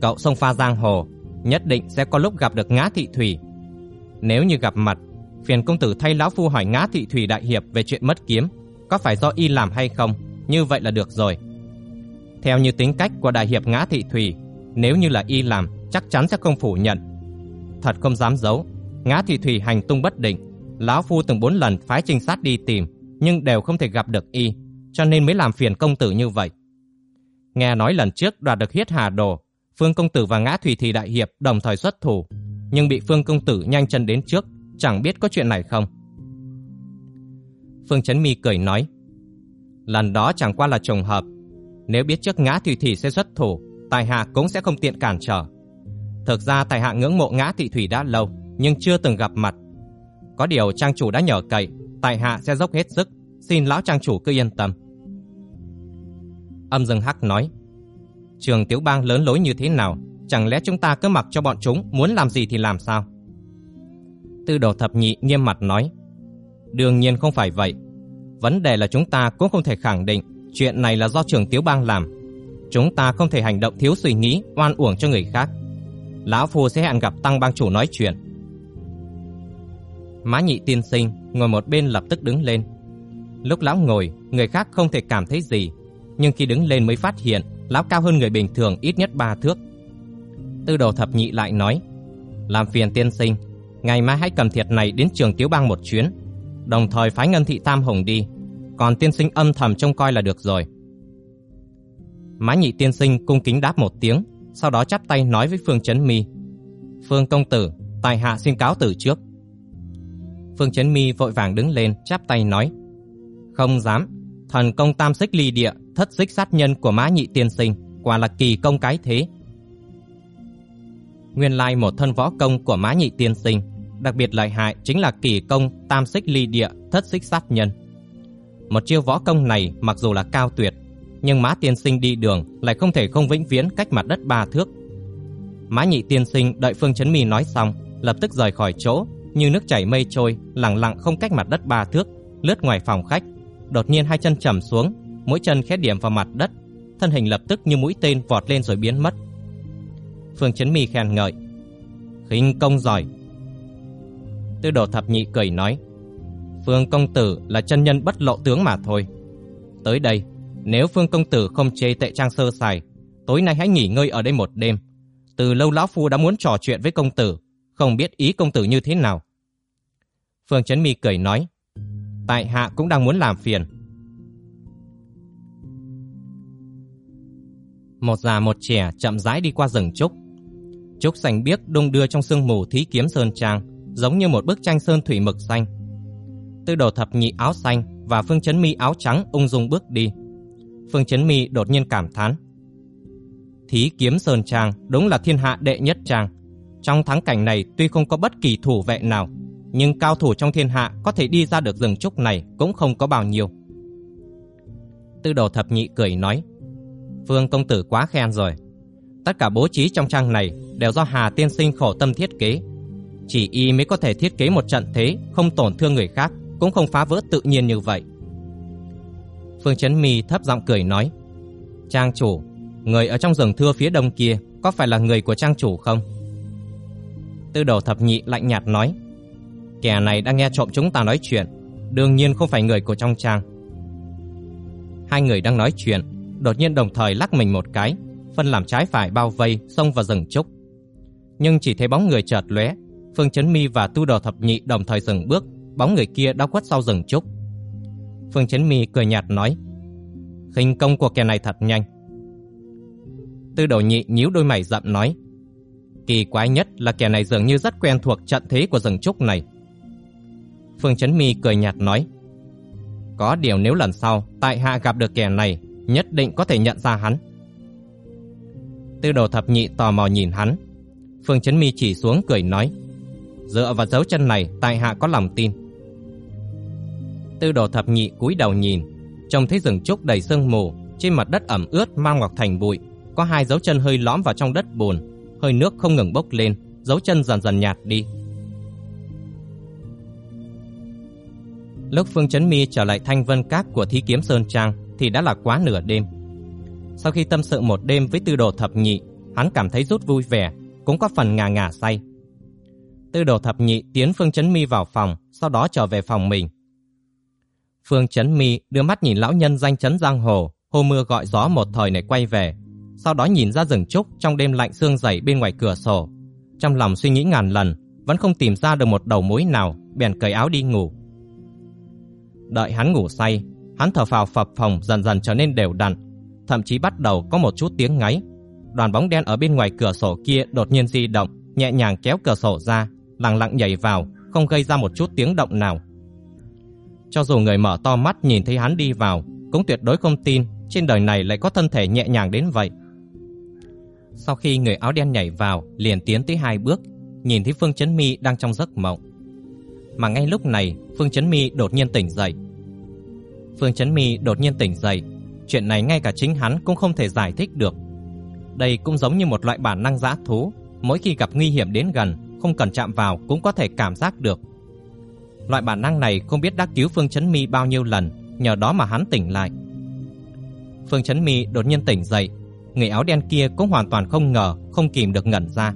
Cậu sông pha giang hồ, nhất định sẽ có lúc gặp được ngã thị thủy. Nếu như gặp mặt, phiền công tử thay lão phu hỏi ngã thị thủy đại hiệp về chuyện mất kiếm, có phải do y làm hay không, như vậy là được rồi. Theo như tính cách của đại hiệp ngã thị thủy, nếu như là y làm, chắc chắn sẽ không phủ nhận. Thật không dám giấu, ngã thị thủy hành tung bất định, lão phu từng bốn lần phái trinh sát đi tìm, nhưng đều không thể gặp được y, cho nên mới làm phiền công tử như vậy. Nghe nói lần trước đoạt được huyết hà đồ, Phương công tử và Ngã Thủy Thị đại hiệp đồng thời xuất thủ, nhưng bị Phương công tử nhanh chân đến trước, chẳng biết có chuyện này không. Phương Chấn Mi cười nói, lần đó chẳng qua là trùng hợp, nếu biết trước Ngã Thủy Thị sẽ xuất thủ, tài hạ cũng sẽ không tiện cản trở. Thực ra tài hạ ngưỡng mộ Ngã Thị Thủy đã lâu, nhưng chưa từng gặp mặt. Có điều trang chủ đã nhờ cậy, tài hạ sẽ dốc hết sức, xin lão trang chủ cứ yên tâm. Âm Dương Hắc nói, trường tiểu bang lớn lối như thế nào, chẳng lẽ chúng ta cứ mặc cho bọn chúng muốn làm gì thì làm sao? Tư đồ thập nhị nghiêm mặt nói, đương nhiên không phải vậy. Vấn đề là chúng ta cũng không thể khẳng định chuyện này là do trường tiểu bang làm. Chúng ta không thể hành động thiếu suy nghĩ, oan uổng cho người khác. Lão Phu sẽ hẹn gặp tăng bang chủ nói chuyện. Mã nhị tiên sinh ngồi một bên lập tức đứng lên. Lúc lão ngồi, người khác không thể cảm thấy gì, nhưng khi đứng lên mới phát hiện lão cao hơn người bình thường ít nhất ba thước. Tư đồ thập nhị lại nói, làm phiền tiên sinh, ngày mai hãy cầm thiệt này đến trường Tiếu Bang một chuyến, đồng thời phái ngân thị Tam Hồng đi, còn tiên sinh âm thầm trông coi là được rồi. Mã nhị tiên sinh cung kính đáp một tiếng, sau đó chắp tay nói với Phương Chấn Mi. Phương công tử, tài hạ xin cáo từ trước. Phương Chấn Mi vội vàng đứng lên, chắp tay nói. Không dám, thần công tam xích ly địa, thất xích sát nhân của mã nhị tiên sinh, quả là kỳ công cái thế. Nguyên lai một thân võ công của mã nhị tiên sinh, đặc biệt lợi hại chính là kỳ công tam xích ly địa, thất xích sát nhân. Một chiêu võ công này mặc dù là cao tuyệt, nhưng mã tiên sinh đi đường lại không thể không vĩnh viễn cách mặt đất ba thước. Mã nhị tiên sinh đợi Phương Chấn Mi nói xong, lập tức rời khỏi chỗ, như nước chảy mây trôi, lặng lặng không cách mặt đất ba thước, lướt ngoài phòng khách. Đột nhiên hai chân trầm xuống, mỗi chân khẽ điểm vào mặt đất, thân hình lập tức như mũi tên vọt lên rồi biến mất. Phương Chấn Mi khen ngợi, khinh công giỏi. Tư đồ thập nhị cười nói, Phương công tử là chân nhân bất lộ tướng mà thôi. Tới đây, nếu Phương công tử không chê tệ trang sơ sài, tối nay hãy nghỉ ngơi ở đây một đêm. Từ lâu lão phu đã muốn trò chuyện với công tử, không biết ý công tử như thế nào. Phương Chấn Mi cười nói, tại hạ cũng đang muốn làm phiền. Một già một trẻ chậm rãi đi qua rừng trúc. Trúc xanh biếc đung đưa trong sương mù thí kiếm sơn trang, giống như một bức tranh sơn thủy mực xanh. Tư đồ thập nhị áo xanh và Phương Chấn Mi áo trắng ung dung bước đi. Phương Chấn Mi đột nhiên cảm thán. Thí kiếm sơn trang đúng là thiên hạ đệ nhất trang. Trong thắng cảnh này tuy không có bất kỳ thủ vệ nào, nhưng cao thủ trong thiên hạ có thể đi ra được rừng trúc này cũng không có bao nhiêu. Tư đồ thập nhị cười nói. Phương công tử quá khen rồi. Tất cả bố trí trong trang này đều do Hà tiên sinh khổ tâm thiết kế. Chỉ y mới có thể thiết kế một trận thế không tổn thương người khác, cũng không phá vỡ tự nhiên như vậy. Phương Chấn Mi thấp giọng cười nói: "Trang chủ, người ở trong rừng thưa phía đông kia có phải là người của trang chủ không?" Tư Đồ Thập Nhị lạnh nhạt nói: "Kẻ này đang nghe trộm chúng ta nói chuyện, đương nhiên không phải người của trong trang." Hai người đang nói chuyện, đột nhiên đồng thời lắc mình một cái, phân làm trái phải bao vây xông vào rừng trúc. Nhưng chỉ thấy bóng người chợt lóe, Phương Chấn Mi và Tu Đồ Thập Nhị đồng thời dừng bước, bóng người kia đã quất sau rừng trúc. Phương Chấn Mi cười nhạt nói: "Khinh công của kẻ này thật nhanh." Tư Đồ Nhị nhíu đôi mày rậm nói: "Kỳ quái nhất là kẻ này dường như rất quen thuộc trận thế của rừng trúc này." Phương Chấn Mi cười nhạt nói: "Có điều nếu lần sau tại hạ gặp được kẻ này, nhất định có thể nhận ra hắn." Tư đồ thập nhị tò mò nhìn hắn. Phương Chấn Mi chỉ xuống cười nói, dựa vào dấu chân này, tại hạ có lòng tin. Tư đồ thập nhị cúi đầu nhìn, trông thấy rừng trúc đầy sương mù, trên mặt đất ẩm ướt mang ngọc thành bụi, có hai dấu chân hơi lõm vào trong đất bùn, hơi nước không ngừng bốc lên, dấu chân dần dần nhạt đi. Lúc Phương Chấn Mi trở lại thanh vân các của Thí Kiếm Sơn Trang thì đã là quá nửa đêm. Sau khi tâm sự một đêm với tư đồ thập nhị, hắn cảm thấy rút vui vẻ, cũng có phần ngà ngà say. Tư đồ thập nhị tiến Phương Chấn Mi vào phòng, sau đó trở về phòng mình. Phương Chấn Mi đưa mắt nhìn lão nhân danh chấn giang hồ, hô mưa gọi gió một thời này quay về, sau đó nhìn ra rừng trúc trong đêm lạnh sương dày bên ngoài cửa sổ. Trong lòng suy nghĩ ngàn lần, vẫn không tìm ra được một đầu mối nào, bèn cởi áo đi ngủ. Đợi hắn ngủ say, hắn thở phào phập phồng dần dần trở nên đều đặn, thậm chí bắt đầu có một chút tiếng ngáy. Đoàn bóng đen ở bên ngoài cửa sổ kia đột nhiên di động, nhẹ nhàng kéo cửa sổ ra, lặng lặng nhảy vào, không gây ra một chút tiếng động nào. Cho dù người mở to mắt nhìn thấy hắn đi vào, cũng tuyệt đối không tin trên đời này lại có thân thể nhẹ nhàng đến vậy. Sau khi người áo đen nhảy vào, liền tiến tới hai bước, nhìn thấy Phương Chấn Mi đang trong giấc mộng. Mà ngay lúc này, Phương Chấn Mi đột nhiên tỉnh dậy. Phương Chấn Mi đột nhiên tỉnh dậy, chuyện này ngay cả chính hắn cũng không thể giải thích được. Đây cũng giống như một loại bản năng dã thú, mỗi khi gặp nguy hiểm đến gần, không cần chạm vào cũng có thể cảm giác được. Loại bản năng này không biết đã cứu Phương Chấn Mi bao nhiêu lần, nhờ đó mà hắn tỉnh lại. Phương Chấn Mi đột nhiên tỉnh dậy, người áo đen kia cũng hoàn toàn không ngờ, không kìm được ngẩn ra.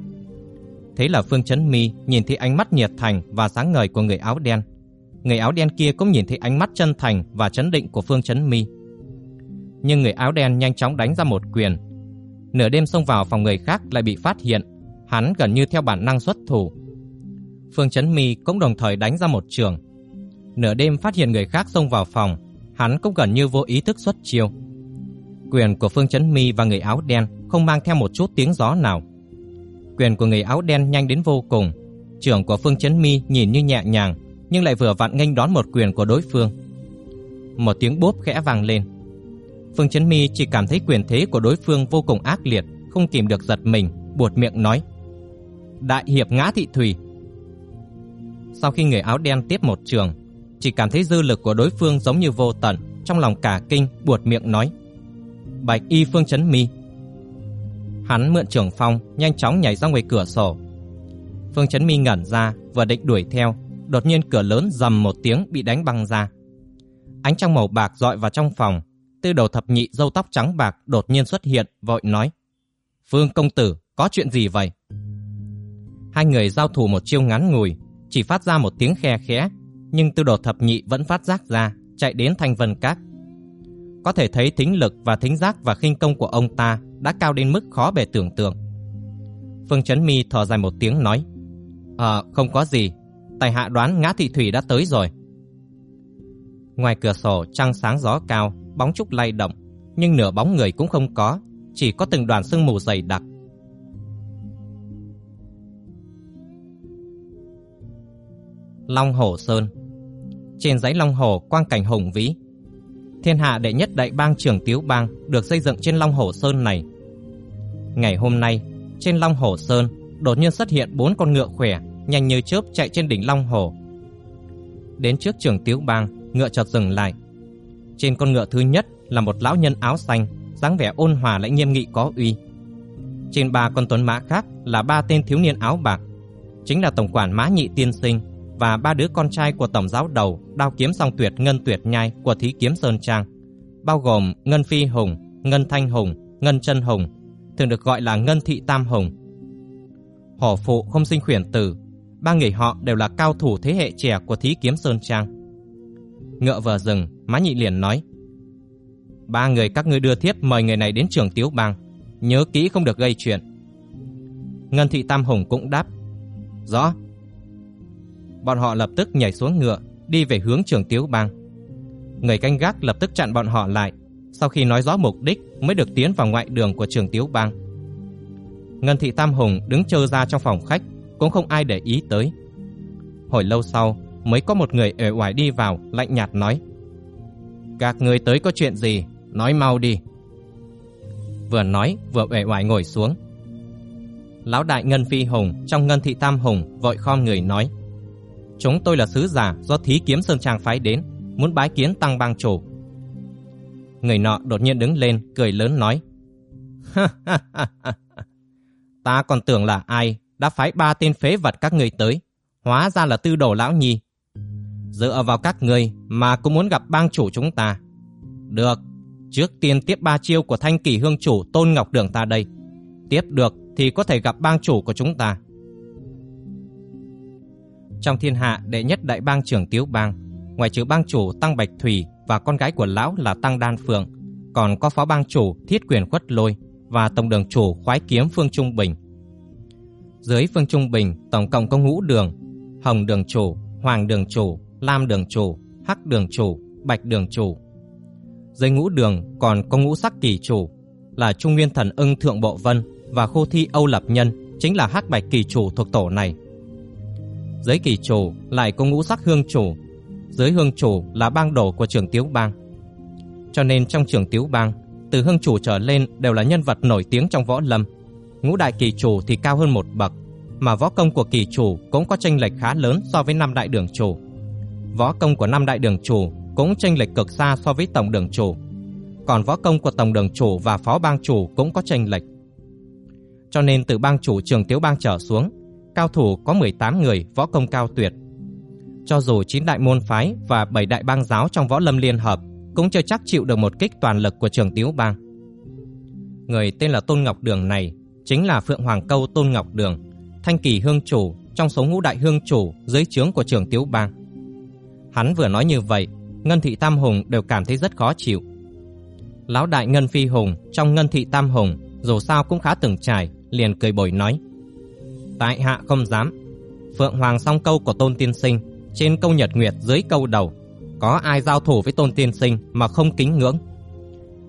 Thế là Phương Chấn Mi nhìn thấy ánh mắt nhiệt thành và sáng ngời của người áo đen. Người áo đen kia cũng nhìn thấy ánh mắt chân thành và chấn định của Phương Chấn Mi. Nhưng người áo đen nhanh chóng đánh ra một quyền. Nửa đêm xông vào phòng người khác lại bị phát hiện, hắn gần như theo bản năng xuất thủ. Phương Chấn Mi cũng đồng thời đánh ra một trường. Nửa đêm phát hiện người khác xông vào phòng, hắn cũng gần như vô ý thức xuất chiêu. Quyền của Phương Chấn Mi và người áo đen không mang theo một chút tiếng gió nào. Quyền của người áo đen nhanh đến vô cùng. Trưởng của Phương Chấn Mi nhìn như nhẹ nhàng, nhưng lại vừa vặn nghênh đón một quyền của đối phương. Một tiếng bốp khẽ vang lên. Phương Chấn Mi chỉ cảm thấy quyền thế của đối phương vô cùng ác liệt, không kìm được giật mình, buột miệng nói: "Đại hiệp ngã thị thủy." Sau khi người áo đen tiếp một trường, chỉ cảm thấy dư lực của đối phương giống như vô tận, trong lòng cả kinh, buột miệng nói: Bạch Y Phương Chấn Mi. Hắn mượn trường phong, nhanh chóng nhảy ra ngoài cửa sổ. Phương Chấn Mi ngẩn ra, vừa định đuổi theo, đột nhiên cửa lớn rầm một tiếng bị đánh băng ra. Ánh trăng màu bạc dọi vào trong phòng, tư đầu thập nhị râu tóc trắng bạc đột nhiên xuất hiện, vội nói: "Phương công tử, có chuyện gì vậy?" Hai người giao thủ một chiêu ngắn ngủi, chỉ phát ra một tiếng khe khẽ, nhưng tư đồ thập nhị vẫn phát giác ra, chạy đến Thanh Vân Các, có thể thấy thính lực và thính giác và khinh công của ông ta đã cao đến mức khó bề tưởng tượng. Phương Chấn Mi thở dài một tiếng nói: "Ờ, không có gì, tài hạ đoán Ngã Thị Thủy đã tới rồi." Ngoài cửa sổ trăng sáng gió cao, bóng trúc lay động, nhưng nửa bóng người cũng không có, chỉ có từng đoàn sương mù dày đặc. Long Hồ Sơn Trên dãy Long Hồ quang cảnh hùng vĩ, thiên hạ đệ nhất đại bang trưởng Tiếu Bang được xây dựng trên Long Hồ Sơn này. Ngày hôm nay, trên Long Hồ Sơn đột nhiên xuất hiện bốn con ngựa khỏe, nhanh như chớp chạy trên đỉnh Long Hồ. Đến trước trường Tiếu Bang, ngựa chợt dừng lại. Trên con ngựa thứ nhất là một lão nhân áo xanh, dáng vẻ ôn hòa lại nghiêm nghị có uy. Trên ba con tuấn mã khác là ba tên thiếu niên áo bạc, chính là tổng quản Mã Nhị Tiên Sinh và ba đứa con trai của tổng giáo đầu đao kiếm song tuyệt ngân tuyệt nhai của thí kiếm sơn trang, bao gồm ngân phi hùng, ngân thanh hùng, ngân chân hùng, thường được gọi là ngân thị tam hùng. Hổ phụ không sinh khuyển tử, ba người họ đều là cao thủ thế hệ trẻ của thí kiếm sơn trang. Ngựa vừa dừng, Mã nhị liền nói: ba người các ngươi đưa thiếp mời người này đến trường tiếu bang, nhớ kỹ không được gây chuyện. Ngân thị tam hùng cũng đáp: rõ bọn họ lập tức nhảy xuống ngựa, đi về hướng trường Tiếu Bang. Người canh gác lập tức chặn bọn họ lại, sau khi nói rõ mục đích mới được tiến vào ngoại đường của trường Tiếu Bang. Ngân Thị Tam Hùng đứng chờ ra trong phòng khách, cũng không ai để ý tới. Hồi lâu sau, mới có một người ở ngoài đi vào, lạnh nhạt nói: "Các người tới có chuyện gì, nói mau đi." Vừa nói, vừa ở ngoài ngồi xuống. Lão đại Ngân Phi Hùng trong Ngân Thị Tam Hùng vội khom người nói: Chúng tôi là sứ giả do Thí Kiếm Sơn Trang phái đến, muốn bái kiến tăng bang chủ. Người nọ đột nhiên đứng lên, cười lớn nói. ha ha ha ha Ta còn tưởng là ai đã phái ba tên phế vật các người tới, hóa ra là tư đồ lão nhi. Dựa vào các người mà cũng muốn gặp bang chủ chúng ta. Được, trước tiên tiếp ba chiêu của thanh kỳ hương chủ Tôn Ngọc Đường ta đây. Tiếp được thì có thể gặp bang chủ của chúng ta. Trong thiên hạ đệ nhất đại bang trưởng Tiếu Bang, ngoài trừ bang chủ Tăng Bạch Thủy và con gái của lão là Tăng Đan Phượng, còn có phó bang chủ Thiết Quyền Khuất Lôi và tổng đường chủ Khoái Kiếm Phương Trung Bình. Dưới Phương Trung Bình tổng cộng có ngũ đường, Hồng đường chủ, Hoàng đường chủ, Lam đường chủ, Hắc đường chủ, Bạch đường chủ. Dưới ngũ đường còn có ngũ sắc kỳ chủ là Trung Nguyên Thần Ưng Thượng Bộ Vân và Khô Thi Âu Lập Nhân chính là Hắc Bạch kỳ chủ thuộc tổ này. Dưới kỳ chủ lại có ngũ sắc hương chủ, dưới hương chủ là bang đồ của trường Tiếu Bang. Cho nên trong trường Tiếu Bang, từ hương chủ trở lên đều là nhân vật nổi tiếng trong võ lâm. Ngũ đại kỳ chủ thì cao hơn một bậc, mà võ công của kỳ chủ cũng có chênh lệch khá lớn so với năm đại đường chủ. Võ công của năm đại đường chủ cũng chênh lệch cực xa so với tổng đường chủ. Còn võ công của tổng đường chủ và phó bang chủ cũng có chênh lệch. Cho nên từ bang chủ trường Tiếu Bang trở xuống, cao thủ có 18 người võ công cao tuyệt. Cho dù chín đại môn phái và bảy đại bang giáo trong võ lâm liên hợp cũng chưa chắc chịu được một kích toàn lực của trường Tiếu Bang. Người tên là Tôn Ngọc Đường này chính là Phượng Hoàng Câu Tôn Ngọc Đường, thanh kỳ hương chủ trong số ngũ đại hương chủ dưới trướng của trưởng Tiếu Bang. Hắn vừa nói như vậy, Ngân Thị Tam Hùng đều cảm thấy rất khó chịu. Lão đại Ngân Phi Hùng trong Ngân Thị Tam Hùng dù sao cũng khá từng trải, liền cười bồi nói. Tại hạ không dám. Phượng Hoàng song câu của Tôn Tiên Sinh, trên câu nhật nguyệt dưới câu đầu, có ai giao thủ với Tôn Tiên Sinh mà không kính ngưỡng.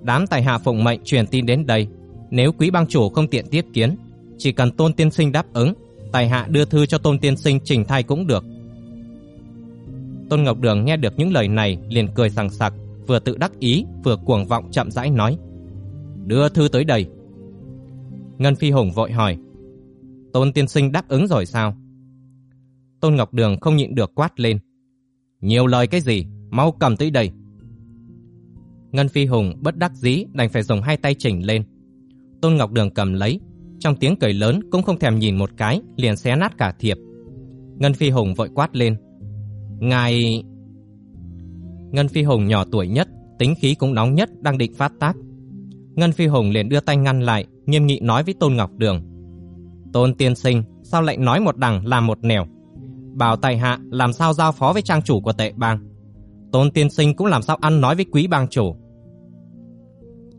Đám tài hạ phụng mệnh truyền tin đến đây, nếu quý bang chủ không tiện tiếp kiến, chỉ cần Tôn Tiên Sinh đáp ứng, tài hạ đưa thư cho Tôn Tiên Sinh trình thay cũng được. Tôn Ngọc Đường nghe được những lời này liền cười sảng sặc, vừa tự đắc ý vừa cuồng vọng chậm rãi nói: "Đưa thư tới đây." Ngân Phi Hùng vội hỏi: Tôn tiên sinh đáp ứng rồi sao? Tôn Ngọc Đường không nhịn được quát lên. Nhiều lời cái gì? Mau cầm tới đây. Ngân Phi Hùng bất đắc dĩ đành phải dùng hai tay chỉnh lên. Tôn Ngọc Đường cầm lấy, trong tiếng cười lớn cũng không thèm nhìn một cái, liền xé nát cả thiệp. Ngân Phi Hùng vội quát lên. Ngài... Ngân Phi Hùng nhỏ tuổi nhất, tính khí cũng nóng nhất đang định phát tác. Ngân Phi Hùng liền đưa tay ngăn lại, nghiêm nghị nói với Tôn Ngọc Đường. Tôn tiên sinh, sao lại nói một đằng làm một nẻo? Bảo tài hạ làm sao giao phó với trang chủ của tệ bang? Tôn tiên sinh cũng làm sao ăn nói với quý bang chủ?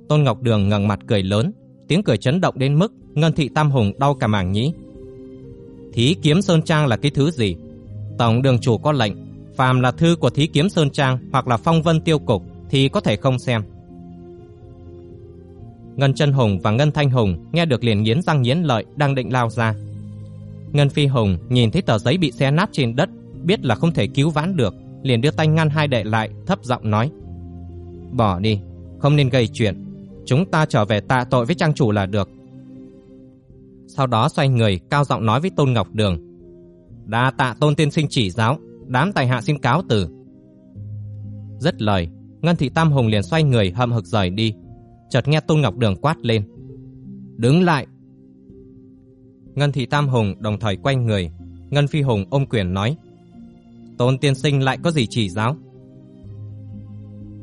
Tôn Ngọc Đường ngẩng mặt cười lớn, tiếng cười chấn động đến mức Ngân Thị Tam Hùng đau cả màng nhĩ. Thí kiếm Sơn Trang là cái thứ gì? Tổng đường chủ có lệnh, phàm là thư của Thí kiếm Sơn Trang hoặc là phong vân tiêu cục thì có thể không xem. Ngân Chân Hùng và Ngân Thanh Hùng nghe được liền nghiến răng nghiến lợi đang định lao ra. Ngân Phi Hùng nhìn thấy tờ giấy bị xé nát trên đất, biết là không thể cứu vãn được, liền đưa tay ngăn hai đệ lại, thấp giọng nói: "Bỏ đi, không nên gây chuyện, chúng ta trở về tạ tội với trang chủ là được." Sau đó xoay người, cao giọng nói với Tôn Ngọc Đường: "Đa tạ Tôn tiên sinh chỉ giáo, đám tài hạ xin cáo từ." Dứt lời, Ngân Thị Tam Hùng liền xoay người hậm hực rời đi, chợt nghe Tôn Ngọc Đường quát lên. Đứng lại! Ngân Thị Tam Hùng đồng thời quay người. Ngân Phi Hùng ôm quyền nói. Tôn tiên sinh lại có gì chỉ giáo?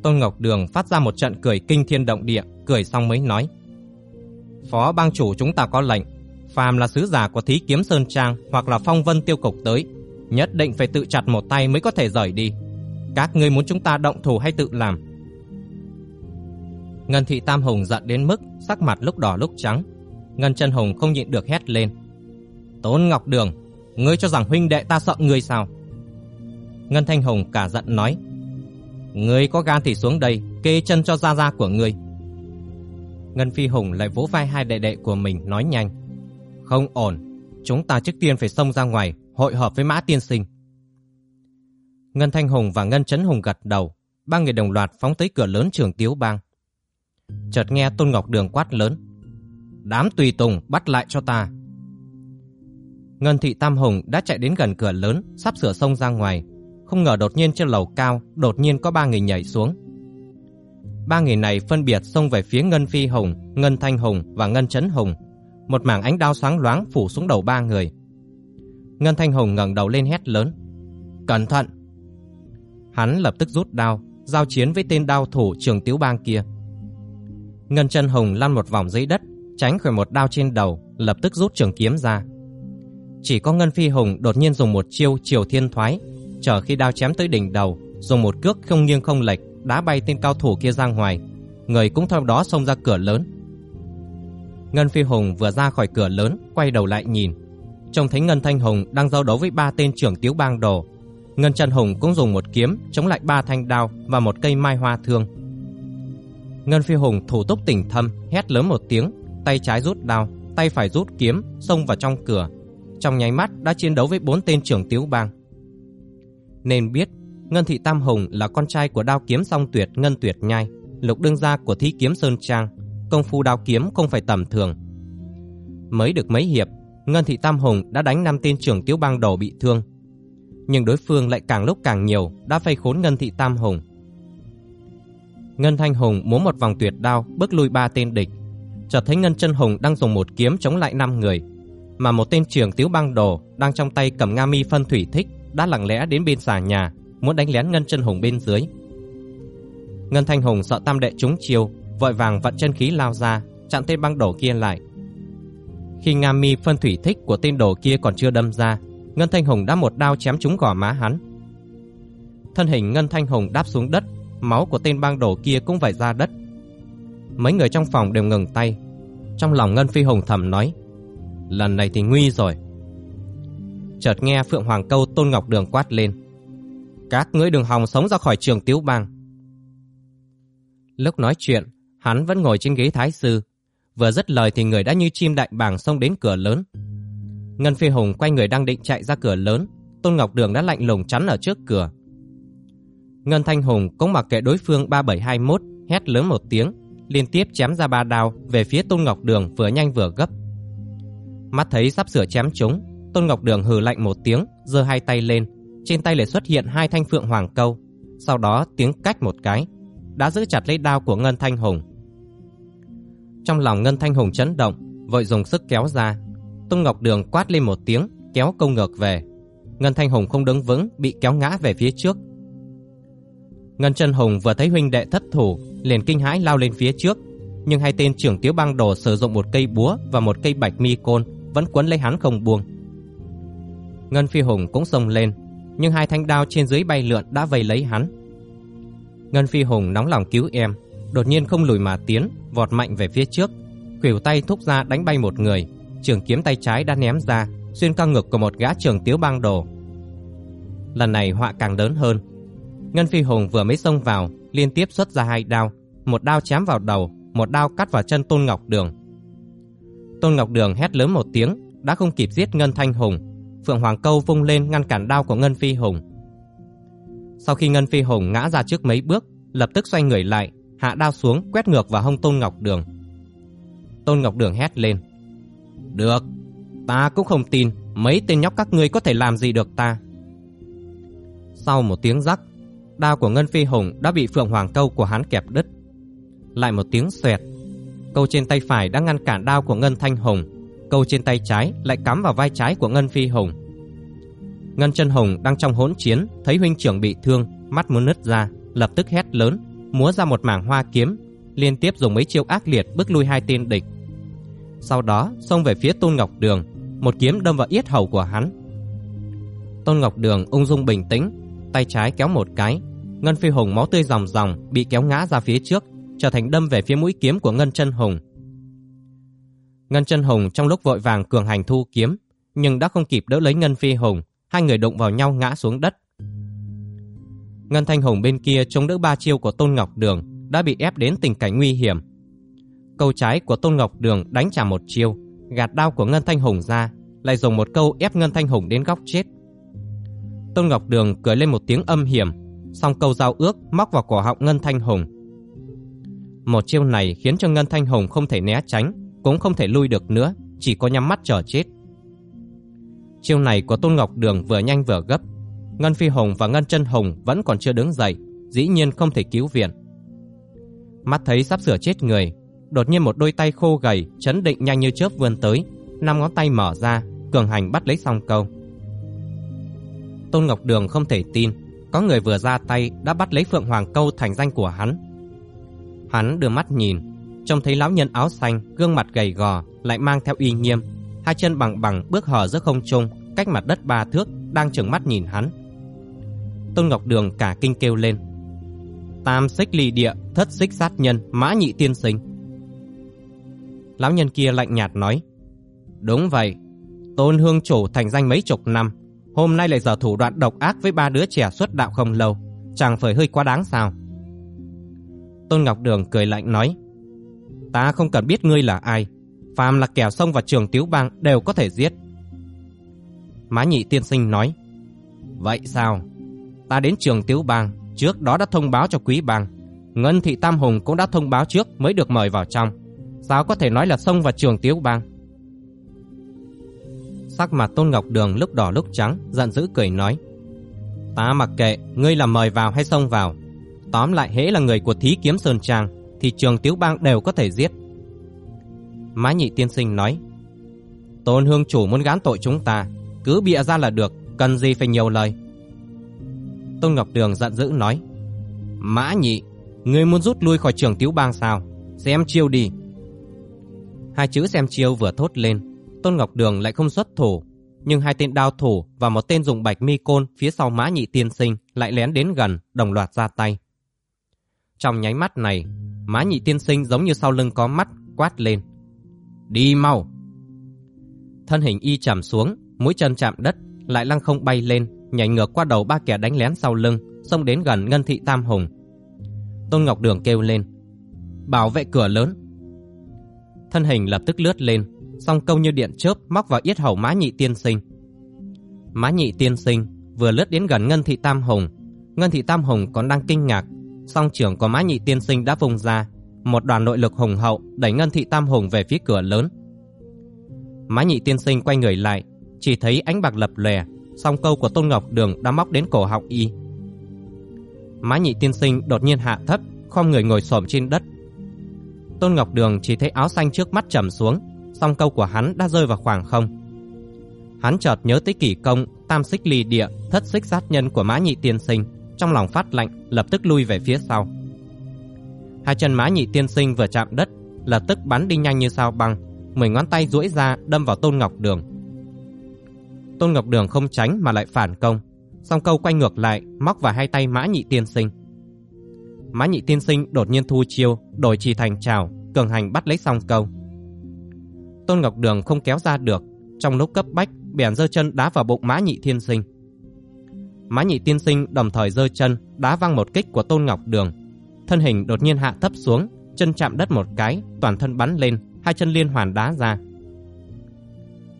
Tôn Ngọc Đường phát ra một trận cười kinh thiên động địa, cười xong mới nói. Phó bang chủ chúng ta có lệnh, phàm là sứ giả của Thí Kiếm Sơn Trang hoặc là Phong Vân Tiêu Cục tới, nhất định phải tự chặt một tay mới có thể rời đi. Các ngươi muốn chúng ta động thủ hay tự làm, Ngân Thị Tam Hùng giận đến mức sắc mặt lúc đỏ lúc trắng. Ngân Chân Hùng không nhịn được hét lên. tốn Ngọc Đường, ngươi cho rằng huynh đệ ta sợ ngươi sao? Ngân Thanh Hùng cả giận nói. Ngươi có gan thì xuống đây, kê chân cho gia gia của ngươi. Ngân Phi Hùng lại vỗ vai hai đệ đệ của mình nói nhanh. Không ổn, chúng ta trước tiên phải xông ra ngoài, hội hợp với Mã Tiên Sinh. Ngân Thanh Hùng và Ngân Trấn Hùng gật đầu, ba người đồng loạt phóng tới cửa lớn trường Tiếu Bang. Chợt nghe Tôn Ngọc Đường quát lớn. Đám tùy tùng bắt lại cho ta. Ngân Thị Tam Hùng đã chạy đến gần cửa lớn, sắp sửa xông ra ngoài. Không ngờ đột nhiên trên lầu cao, đột nhiên có ba người nhảy xuống. Ba người này phân biệt xông về phía Ngân Phi Hùng, Ngân Thanh Hùng và Ngân Trấn Hùng. Một mảng ánh đao sáng loáng phủ xuống đầu ba người. Ngân Thanh Hùng ngẩng đầu lên hét lớn. Cẩn thận! Hắn lập tức rút đao, giao chiến với tên đao thủ trường tiếu bang kia. Ngân chân hùng lăn một vòng dưới đất, tránh khỏi một đao trên đầu, lập tức rút trường kiếm ra. Chỉ có Ngân Phi Hùng đột nhiên dùng một chiêu triều thiên thoái, chờ khi đao chém tới đỉnh đầu, dùng một cước không nghiêng không lệch, đá bay tên cao thủ kia ra ngoài. Người cũng theo đó xông ra cửa lớn. Ngân Phi Hùng vừa ra khỏi cửa lớn, quay đầu lại nhìn. Trông thấy Ngân Thanh Hùng đang giao đấu với ba tên trưởng tiếu bang đồ. Ngân Trần Hùng cũng dùng một kiếm chống lại ba thanh đao và một cây mai hoa thương. Ngân Phi Hùng thủ túc tỉnh thâm, hét lớn một tiếng, tay trái rút đao, tay phải rút kiếm, xông vào trong cửa. Trong nháy mắt đã chiến đấu với bốn tên trưởng tiếu bang. Nên biết, Ngân Thị Tam Hùng là con trai của đao kiếm song tuyệt Ngân Tuyệt Nhai, lục đương gia của thí kiếm Sơn Trang, công phu đao kiếm không phải tầm thường. Mới được mấy hiệp, Ngân Thị Tam Hùng đã đánh năm tên trưởng tiếu bang đầu bị thương. Nhưng đối phương lại càng lúc càng nhiều, đã vây khốn Ngân Thị Tam Hùng. Ngân Thanh Hùng muốn một vòng tuyệt đao, bước lui ba tên địch. Chợt thấy Ngân Chân Hùng đang dùng một kiếm chống lại năm người, mà một tên trưởng tiếu băng đồ đang trong tay cầm nga mi phân thủy thích đã lặng lẽ đến bên xà nhà, muốn đánh lén Ngân Chân Hùng bên dưới. Ngân Thanh Hùng sợ tam đệ trúng chiêu, vội vàng vận chân khí lao ra, chặn tên băng đổ kia lại. Khi nga mi phân thủy thích của tên đổ kia còn chưa đâm ra, Ngân Thanh Hùng đã một đao chém trúng gò má hắn. Thân hình Ngân Thanh Hùng đáp xuống đất, máu của tên băng đổ kia cũng vẩy ra đất. Mấy người trong phòng đều ngừng tay. Trong lòng Ngân Phi Hùng thầm nói, lần này thì nguy rồi. Chợt nghe Phượng Hoàng Câu Tôn Ngọc Đường quát lên, các ngươi đừng hòng sống ra khỏi trường Tiếu Bang. Lúc nói chuyện, hắn vẫn ngồi trên ghế thái sư. Vừa dứt lời thì người đã như chim đại bàng xông đến cửa lớn. Ngân Phi Hùng quay người đang định chạy ra cửa lớn, Tôn Ngọc Đường đã lạnh lùng chắn ở trước cửa. Ngân Thanh Hùng cũng mặc kệ đối phương 3721, hét lớn một tiếng, liên tiếp chém ra ba đao về phía Tôn Ngọc Đường vừa nhanh vừa gấp. Mắt thấy sắp sửa chém chúng, Tôn Ngọc Đường hừ lạnh một tiếng, giơ hai tay lên, trên tay lại xuất hiện hai thanh phượng hoàng câu, sau đó tiếng cách một cái, đã giữ chặt lấy đao của Ngân Thanh Hùng. Trong lòng Ngân Thanh Hùng chấn động, vội dùng sức kéo ra. Tôn Ngọc Đường quát lên một tiếng, kéo công ngược về. Ngân Thanh Hùng không đứng vững, bị kéo ngã về phía trước, Ngân Chân Hùng vừa thấy huynh đệ thất thủ, liền kinh hãi lao lên phía trước, nhưng hai tên trưởng tiếu băng đồ sử dụng một cây búa và một cây bạch mi côn vẫn quấn lấy hắn không buông. Ngân Phi Hùng cũng xông lên, nhưng hai thanh đao trên dưới bay lượn đã vây lấy hắn. Ngân Phi Hùng nóng lòng cứu em, đột nhiên không lùi mà tiến, vọt mạnh về phía trước, khuỷu tay thúc ra đánh bay một người, trường kiếm tay trái đã ném ra, xuyên qua ngực của một gã trưởng tiếu băng đồ. Lần này họa càng lớn hơn, Ngân Phi Hùng vừa mới xông vào, liên tiếp xuất ra hai đao, một đao chém vào đầu, một đao cắt vào chân Tôn Ngọc Đường. Tôn Ngọc Đường hét lớn một tiếng, đã không kịp giết Ngân Thanh Hùng, Phượng Hoàng Câu vung lên ngăn cản đao của Ngân Phi Hùng. Sau khi Ngân Phi Hùng ngã ra trước mấy bước, lập tức xoay người lại, hạ đao xuống quét ngược vào hông Tôn Ngọc Đường. Tôn Ngọc Đường hét lên: "Được, ta cũng không tin mấy tên nhóc các ngươi có thể làm gì được ta." Sau một tiếng rắc, đao của Ngân Phi Hùng đã bị Phượng Hoàng Câu của hắn kẹp đứt. Lại một tiếng xoẹt, câu trên tay phải đã ngăn cản đao của Ngân Thanh Hùng, câu trên tay trái lại cắm vào vai trái của Ngân Phi Hùng. Ngân Chân Hùng đang trong hỗn chiến, thấy huynh trưởng bị thương, mắt muốn nứt ra, lập tức hét lớn, múa ra một mảng hoa kiếm, liên tiếp dùng mấy chiêu ác liệt bức lui hai tên địch. Sau đó, xông về phía Tôn Ngọc Đường, một kiếm đâm vào yết hầu của hắn. Tôn Ngọc Đường ung dung bình tĩnh, tay trái kéo một cái, Ngân Phi Hùng máu tươi ròng ròng bị kéo ngã ra phía trước, trở thành đâm về phía mũi kiếm của Ngân Chân Hùng. Ngân Chân Hùng trong lúc vội vàng cường hành thu kiếm, nhưng đã không kịp đỡ lấy Ngân Phi Hùng, hai người đụng vào nhau ngã xuống đất. Ngân Thanh Hùng bên kia chống đỡ ba chiêu của Tôn Ngọc Đường, đã bị ép đến tình cảnh nguy hiểm. Câu trái của Tôn Ngọc Đường đánh trả một chiêu, gạt đao của Ngân Thanh Hùng ra, lại dùng một câu ép Ngân Thanh Hùng đến góc chết. Tôn Ngọc Đường cười lên một tiếng âm hiểm, song câu giao ước móc vào cổ họng Ngân Thanh Hùng. Một chiêu này khiến cho Ngân Thanh Hùng không thể né tránh, cũng không thể lui được nữa, chỉ có nhắm mắt chờ chết. Chiêu này của Tôn Ngọc Đường vừa nhanh vừa gấp. Ngân Phi Hùng và Ngân Chân Hùng vẫn còn chưa đứng dậy, dĩ nhiên không thể cứu viện. Mắt thấy sắp sửa chết người, đột nhiên một đôi tay khô gầy, chấn định nhanh như chớp vươn tới, năm ngón tay mở ra, cường hành bắt lấy song câu. Tôn Ngọc Đường không thể tin, có người vừa ra tay đã bắt lấy Phượng Hoàng Câu thành danh của hắn. Hắn đưa mắt nhìn, trông thấy lão nhân áo xanh, gương mặt gầy gò, lại mang theo uy nghiêm, hai chân bằng bằng bước hở giữa không trung, cách mặt đất ba thước, đang trừng mắt nhìn hắn. Tôn Ngọc Đường cả kinh kêu lên. Tam xích lì địa, thất xích sát nhân, mã nhị tiên sinh. Lão nhân kia lạnh nhạt nói. Đúng vậy, Tôn Hương Chủ thành danh mấy chục năm, hôm nay lại giờ thủ đoạn độc ác với ba đứa trẻ xuất đạo không lâu, chẳng phải hơi quá đáng sao? Tôn Ngọc Đường cười lạnh nói, ta không cần biết ngươi là ai, phàm là kẻ xông vào trường Tiếu Bang đều có thể giết. Má Nhị Tiên Sinh nói, vậy sao? Ta đến trường Tiếu Bang, trước đó đã thông báo cho Quý Bang, Ngân Thị Tam Hùng cũng đã thông báo trước mới được mời vào trong, sao có thể nói là xông vào trường Tiếu Bang? Sắc mặt Tôn Ngọc Đường lúc đỏ lúc trắng, giận dữ cười nói. Ta mặc kệ, ngươi là mời vào hay xông vào. Tóm lại hễ là người của Thí Kiếm Sơn Trang, thì trường Tiếu Bang đều có thể giết. Mã nhị tiên sinh nói. Tôn Hương Chủ muốn gán tội chúng ta, cứ bịa ra là được, cần gì phải nhiều lời. Tôn Ngọc Đường giận dữ nói. Mã nhị, ngươi muốn rút lui khỏi trường Tiếu Bang sao? Xem chiêu đi. Hai chữ xem chiêu vừa thốt lên, Tôn Ngọc Đường lại không xuất thủ, nhưng hai tên đao thủ và một tên dùng bạch mi côn phía sau mã nhị tiên sinh lại lén đến gần, đồng loạt ra tay. Trong nháy mắt này, Má nhị tiên sinh giống như sau lưng có mắt, quát lên. Đi mau! Thân hình y chạm xuống, mũi chân chạm đất, lại lăng không bay lên, nhảy ngược qua đầu ba kẻ đánh lén sau lưng, xông đến gần Ngân Thị Tam Hùng. Tôn Ngọc Đường kêu lên. Bảo vệ cửa lớn! Thân hình lập tức lướt lên, song câu như điện chớp móc vào yết hầu má Nhị Tiên Sinh. Má Nhị Tiên Sinh vừa lướt đến gần Ngân Thị Tam Hùng, Ngân Thị Tam Hùng còn đang kinh ngạc, song trưởng của Mã Nhị Tiên Sinh đã vùng ra, một đoàn nội lực hùng hậu đẩy Ngân Thị Tam Hùng về phía cửa lớn. Mã Nhị Tiên Sinh quay người lại, chỉ thấy ánh bạc lập lòe, song câu của Tôn Ngọc Đường đã móc đến cổ họng y. Mã Nhị Tiên Sinh đột nhiên hạ thấp, khom người ngồi xổm trên đất. Tôn Ngọc Đường chỉ thấy áo xanh trước mắt trầm xuống, song câu của hắn đã rơi vào khoảng không. Hắn chợt nhớ tới kỷ công tam xích ly địa, thất xích sát nhân của mã nhị tiên sinh, trong lòng phát lạnh, lập tức lui về phía sau. Hai chân mã nhị tiên sinh vừa chạm đất, lập tức bắn đi nhanh như sao băng, mười ngón tay duỗi ra đâm vào Tôn Ngọc Đường. Tôn Ngọc Đường không tránh mà lại phản công, song câu quay ngược lại, móc vào hai tay mã nhị tiên sinh. Mã nhị tiên sinh đột nhiên thu chiêu, đổi trì thành trào, cường hành bắt lấy song câu. Tôn Ngọc Đường không kéo ra được, trong lúc cấp bách, bèn giơ chân đá vào bụng Mã Nhị Thiên Sinh. Mã Nhị Tiên Sinh đồng thời giơ chân đá văng một kích của Tôn Ngọc Đường. Thân hình đột nhiên hạ thấp xuống, chân chạm đất một cái, toàn thân bắn lên, hai chân liên hoàn đá ra.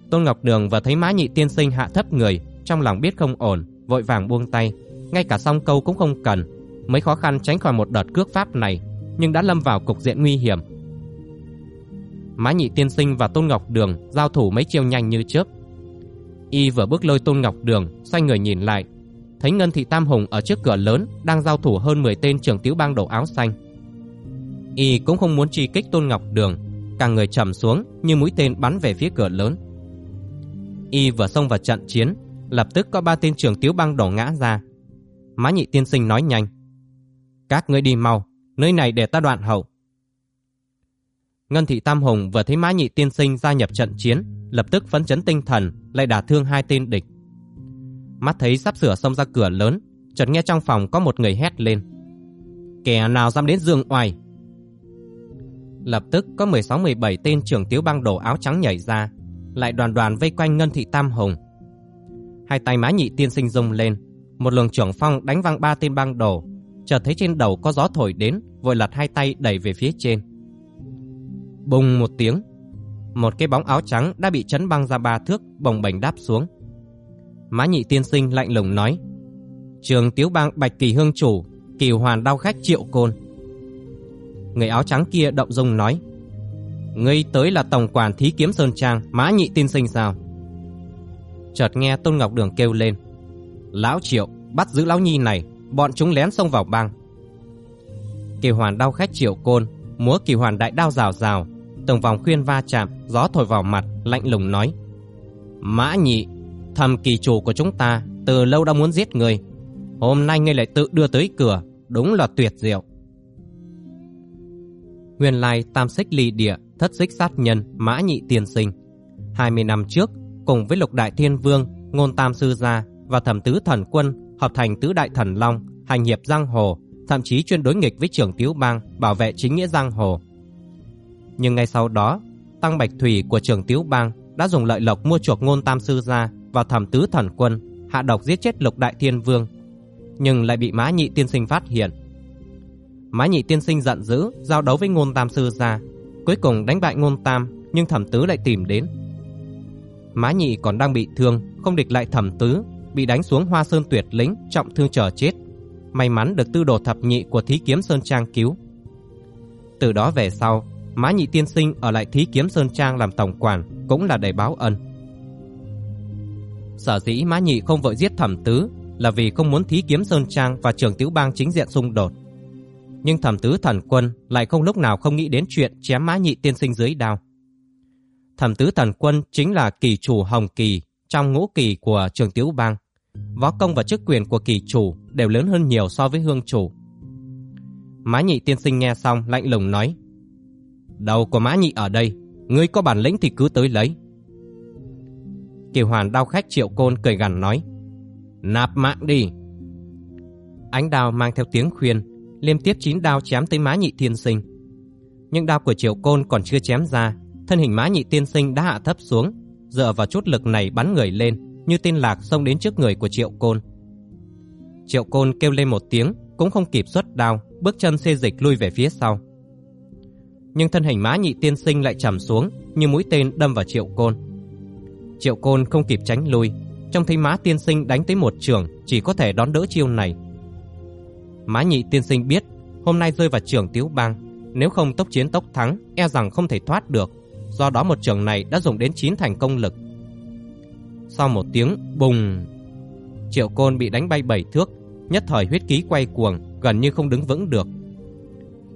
Tôn Ngọc Đường vừa thấy Mã Nhị Tiên Sinh hạ thấp người, trong lòng biết không ổn, vội vàng buông tay, ngay cả song câu cũng không cần, mấy khó khăn tránh khỏi một đợt cước pháp này, nhưng đã lâm vào cục diện nguy hiểm, Mã Nhị Tiên Sinh và Tôn Ngọc Đường giao thủ mấy chiêu nhanh như chớp. Y vừa bước lôi Tôn Ngọc Đường, xoay người nhìn lại, thấy Ngân Thị Tam Hùng ở trước cửa lớn đang giao thủ hơn 10 tên trưởng tiểu bang đầu áo xanh. Y cũng không muốn truy kích Tôn Ngọc Đường, càng người trầm xuống như mũi tên bắn về phía cửa lớn. Y vừa xông vào trận chiến, lập tức có ba tên trưởng tiểu bang đổ ngã ra. Mã Nhị Tiên Sinh nói nhanh: "Các ngươi đi mau, nơi này để ta đoạn hậu." Ngân Thị Tam Hùng vừa thấy Mã Nhị Tiên Sinh gia nhập trận chiến, lập tức phấn chấn tinh thần, lại đả thương hai tên địch. Mắt thấy sắp sửa xông ra cửa lớn, chợt nghe trong phòng có một người hét lên. Kẻ nào dám đến dương oai? Lập tức có 16-17 tên trưởng tiếu băng đồ áo trắng nhảy ra, lại đoàn đoàn vây quanh Ngân Thị Tam Hùng. Hai tay má Nhị Tiên Sinh rung lên, một luồng trưởng phong đánh văng ba tên băng đồ, chợt thấy trên đầu có gió thổi đến, vội lật hai tay đẩy về phía trên. Bùng một tiếng, một cái bóng áo trắng đã bị chấn băng ra ba thước, bồng bềnh đáp xuống. Mã nhị tiên sinh lạnh lùng nói, trường tiếu bang bạch kỳ hương chủ, kỳ hoàn đao khách triệu côn. Người áo trắng kia động dung nói, Ngươi tới là tổng quản thí kiếm Sơn Trang, mã nhị tiên sinh sao? Chợt nghe Tôn Ngọc Đường kêu lên, Lão Triệu, bắt giữ Lão Nhi này, bọn chúng lén xông vào bang. Kỳ hoàn đao khách triệu côn, múa kỳ hoàn đại đao rào rào, từng vòng khuyên va chạm, gió thổi vào mặt, lạnh lùng nói. Mã nhị, thầm kỳ chủ của chúng ta từ lâu đã muốn giết người. Hôm nay ngươi lại tự đưa tới cửa, đúng là tuyệt diệu. Nguyên lai tam xích ly địa, thất xích sát nhân, mã nhị tiên sinh. 20 năm trước, cùng với lục đại thiên vương, ngôn tam sư gia và thẩm tứ thần quân hợp thành tứ đại thần long, hành hiệp giang hồ, thậm chí chuyên đối nghịch với trưởng tiếu bang bảo vệ chính nghĩa giang hồ. Nhưng ngay sau đó, Tăng Bạch Thủy của trưởng tiếu bang đã dùng lợi lộc mua chuộc ngôn tam sư gia vào thẩm tứ thần quân, hạ độc giết chết lục đại thiên vương, nhưng lại bị mã nhị tiên sinh phát hiện. Mã nhị tiên sinh giận dữ, giao đấu với ngôn tam sư gia, cuối cùng đánh bại ngôn tam, nhưng thẩm tứ lại tìm đến. Mã nhị còn đang bị thương, không địch lại thẩm tứ, bị đánh xuống hoa sơn tuyệt lĩnh, trọng thương chờ chết. May mắn được tư đồ thập nhị của thí kiếm Sơn Trang cứu. Từ đó về sau, Mã nhị tiên sinh ở lại thí kiếm Sơn Trang làm tổng quản cũng là để báo ân. Sở dĩ Mã nhị không vội giết thẩm tứ là vì không muốn thí kiếm Sơn Trang và trường tiểu bang chính diện xung đột. Nhưng thẩm tứ thần quân lại không lúc nào không nghĩ đến chuyện chém Mã nhị tiên sinh dưới đao. Thẩm tứ thần quân chính là kỳ chủ Hồng Kỳ trong ngũ kỳ của trường tiểu bang. Võ công và chức quyền của kỳ chủ đều lớn hơn nhiều so với hương chủ. Mã nhị tiên sinh nghe xong lạnh lùng nói, Đầu của mã nhị ở đây, Ngươi có bản lĩnh thì cứ tới lấy Kiều hoàn đao khách triệu côn cười gằn nói, Nạp mạng đi. Ánh đao mang theo tiếng khuyên, Liêm tiếp chín đao chém tới mã nhị tiên sinh. Nhưng đao của triệu côn còn chưa chém ra, Thân hình mã nhị tiên sinh đã hạ thấp xuống, Dựa vào chút lực này bắn người lên, Như tên lạc xông đến trước người của triệu côn. Triệu côn kêu lên một tiếng, Cũng không kịp xuất đao, Bước chân xê dịch lui về phía sau. Nhưng thân hình mã nhị tiên sinh lại trầm xuống, như mũi tên đâm vào triệu côn. Triệu côn không kịp tránh lui, trong thấy mã tiên sinh đánh tới một trường chỉ có thể đón đỡ chiêu này. Mã nhị tiên sinh biết hôm nay rơi vào trường tiếu bang, nếu không tốc chiến tốc thắng e rằng không thể thoát được, do đó một trường này đã dùng đến chín thành công lực. Sau một tiếng bùng, triệu côn bị đánh bay bảy thước, nhất thời huyết ký quay cuồng, gần như không đứng vững được.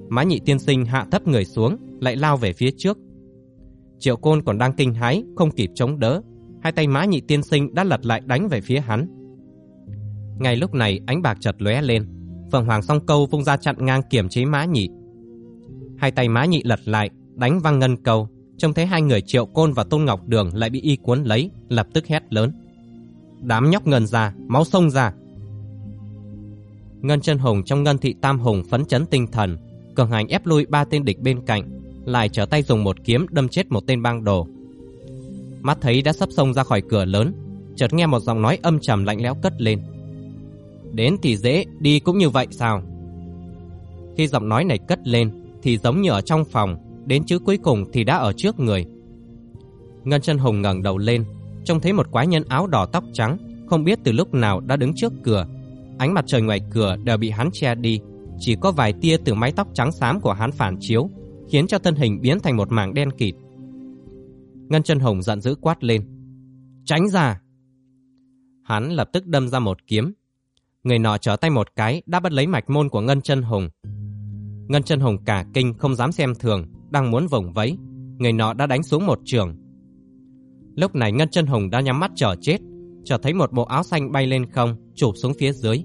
Mã nhị tiên sinh hạ thấp người xuống, lại lao về phía trước. Triệu côn còn đang kinh hái, không kịp chống đỡ. Hai tay mã nhị tiên sinh đã lật lại đánh về phía hắn. Ngay lúc này ánh bạc chợt lóe lên. Phượng Hoàng song câu vung ra chặn ngang kiểm chế mã nhị. Hai tay mã nhị lật lại, đánh văng ngân câu. Trông thấy hai người triệu côn và tôn ngọc đường lại bị y cuốn lấy, lập tức hét lớn. Đám nhóc ngân ra, máu sông ra. Ngân chân hùng trong ngân thị tam hùng phấn chấn tinh thần, cường hành ép lui ba tên địch bên cạnh, lại trở tay dùng một kiếm đâm chết một tên bang đồ. Mắt thấy đã sắp xông ra khỏi cửa lớn, chợt nghe một giọng nói âm trầm lạnh lẽo cất lên. Đến thì dễ, đi cũng như vậy sao? Khi giọng nói này cất lên, thì giống như ở trong phòng, đến chữ cuối cùng thì đã ở trước người. Ngân chân hùng ngẩng đầu lên, trông thấy một quái nhân áo đỏ tóc trắng, không biết từ lúc nào đã đứng trước cửa. Ánh mặt trời ngoài cửa đều bị hắn che đi, chỉ có vài tia từ mái tóc trắng xám của hắn phản chiếu, khiến cho thân hình biến thành một mảng đen kịt. Ngân chân hồng giận dữ quát lên. Tránh ra! Hắn lập tức đâm ra một kiếm. Người nọ trở tay một cái đã bắt lấy mạch môn của Ngân chân hồng. Ngân chân hồng cả kinh không dám xem thường, đang muốn vùng vẫy. Người nọ đã đánh xuống một trường. Lúc này Ngân chân hồng đã nhắm mắt chờ chết, chờ thấy một bộ áo xanh bay lên không, chụp xuống phía dưới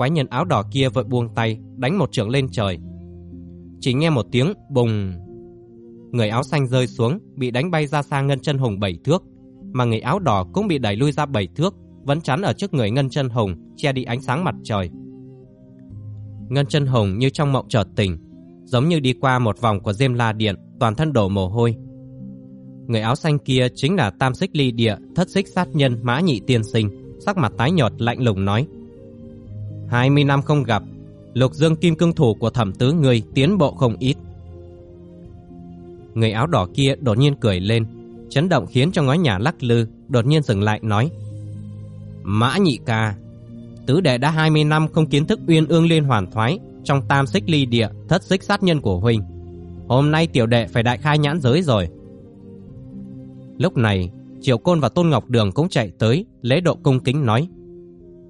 quái nhân áo đỏ kia vội buông tay, đánh một trường lên trời. Chỉ nghe một tiếng bùng. Người áo xanh rơi xuống, bị đánh bay ra xa ngân chân hùng bảy thước, mà người áo đỏ cũng bị đẩy lui ra bảy thước, vẫn chắn ở trước người ngân chân hùng, che đi ánh sáng mặt trời. Ngân chân hùng như trong mộng chợt tỉnh, giống như đi qua một vòng của Diêm La Điện, toàn thân đổ mồ hôi. Người áo xanh kia chính là Tam Xích Ly Địa, thất xích sát nhân Mã Nhị Tiên Sinh, sắc mặt tái nhợt lạnh lùng nói: 20 năm không gặp, lục dương kim cương thủ của thẩm tứ người tiến bộ không ít. Người áo đỏ kia đột nhiên cười lên, chấn động khiến cho ngói nhà lắc lư, đột nhiên dừng lại nói. Mã nhị ca, tứ đệ đã 20 năm không kiến thức uyên ương liên hoàn thoái trong tam xích ly địa thất xích sát nhân của huynh. Hôm nay tiểu đệ phải đại khai nhãn giới rồi. Lúc này, Triệu Côn và Tôn Ngọc Đường cũng chạy tới, lễ độ cung kính nói.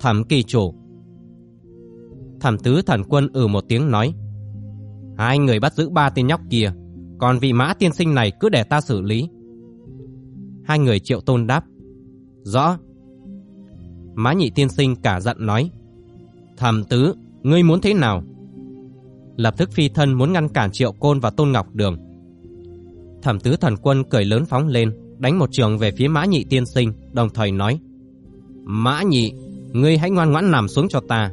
Thẩm kỳ chủ, Thẩm tứ thần quân ừ một tiếng nói Hai người bắt giữ ba tên nhóc kia còn vị mã tiên sinh này cứ để ta xử lý Hai người triệu tôn đáp Rõ Mã nhị tiên sinh cả giận nói Thẩm tứ, ngươi muốn thế nào? lập tức phi thân muốn ngăn cản Triệu Côn và Tôn Ngọc Đường. Thẩm tứ thần quân cười lớn phóng lên, đánh một trường về phía Mã Nhị tiên sinh, đồng thời nói: "Mã Nhị, ngươi hãy ngoan ngoãn nằm xuống cho ta."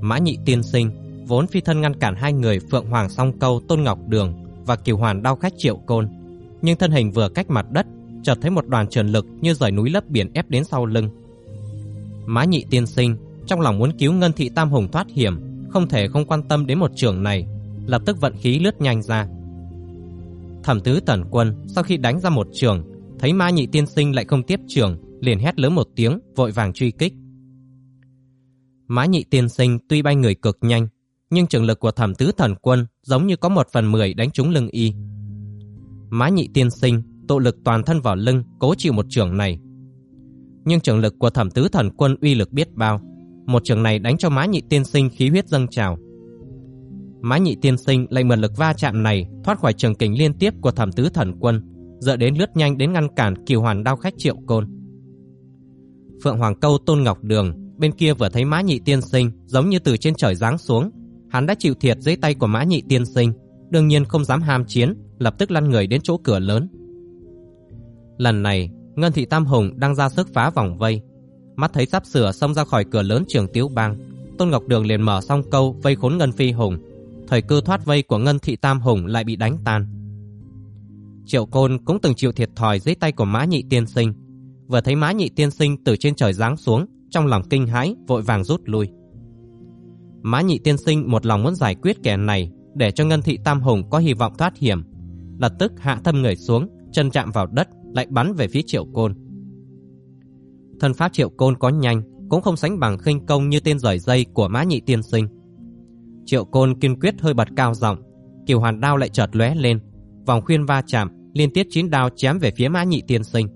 Mã Nhị tiên sinh vốn phi thân ngăn cản hai người Phượng Hoàng Song Câu Tôn Ngọc Đường và Kiều Hoàn đao khách Triệu Côn, nhưng thân hình vừa cách mặt đất, chợt thấy một đoàn trần lực như rời núi lấp biển ép đến sau lưng. Mã Nhị tiên sinh trong lòng muốn cứu Ngân Thị Tam Hùng thoát hiểm, không thể không quan tâm đến một trường này, lập tức vận khí lướt nhanh ra. Thẩm tứ tần quân sau khi đánh ra một trường, thấy mã Nhị tiên sinh lại không tiếp trường, liền hét lớn một tiếng, vội vàng truy kích. Mã Nhị tiên sinh tuy bay người cực nhanh, nhưng trường lực của Thẩm tứ thần quân giống như có một phần mười đánh trúng lưng y. Mã Nhị tiên sinh tụ lực toàn thân vào lưng, cố chịu một trường này. Nhưng trường lực của Thẩm tứ thần quân uy lực biết bao, một trường này đánh cho Mã Nhị tiên sinh khí huyết dâng trào. Mã Nhị tiên sinh lại mượn lực va chạm này thoát khỏi trường kình liên tiếp của Thẩm tứ thần quân, dựa đến lướt nhanh đến ngăn cản Kiều Hoàn đao khách Triệu Côn. Phượng Hoàng Câu Tôn Ngọc Đường bên kia vừa thấy Mã Nhị tiên sinh giống như từ trên trời giáng xuống, hắn đã chịu thiệt dưới tay của Mã Nhị tiên sinh, đương nhiên không dám ham chiến, lập tức lăn người đến chỗ cửa lớn. Lần này, Ngân Thị Tam Hùng đang ra sức phá vòng vây, mắt thấy sắp sửa xông ra khỏi cửa lớn trường Tiếu Bang, Tôn Ngọc Đường liền mở xong câu vây khốn Ngân Phi Hùng, thời cơ thoát vây của Ngân Thị Tam Hùng lại bị đánh tan. Triệu Côn cũng từng chịu thiệt thòi dưới tay của Mã Nhị Tiên Sinh, vừa thấy Mã Nhị Tiên Sinh từ trên trời giáng xuống, trong lòng kinh hãi vội vàng rút lui. Mã Nhị Tiên Sinh một lòng muốn giải quyết kẻ này để cho Ngân Thị Tam Hùng có hy vọng thoát hiểm, lập tức hạ thâm người xuống, chân chạm vào đất, lại bắn về phía Triệu Côn. Thân pháp Triệu Côn có nhanh, cũng không sánh bằng khinh công như tên rời dây của Mã Nhị Tiên Sinh. Triệu Côn kiên quyết hơi bật cao giọng, Kiều Hoàn đao lại chợt lóe lên, vòng khuyên va chạm, liên tiếp chín đao chém về phía Mã Nhị Tiên Sinh.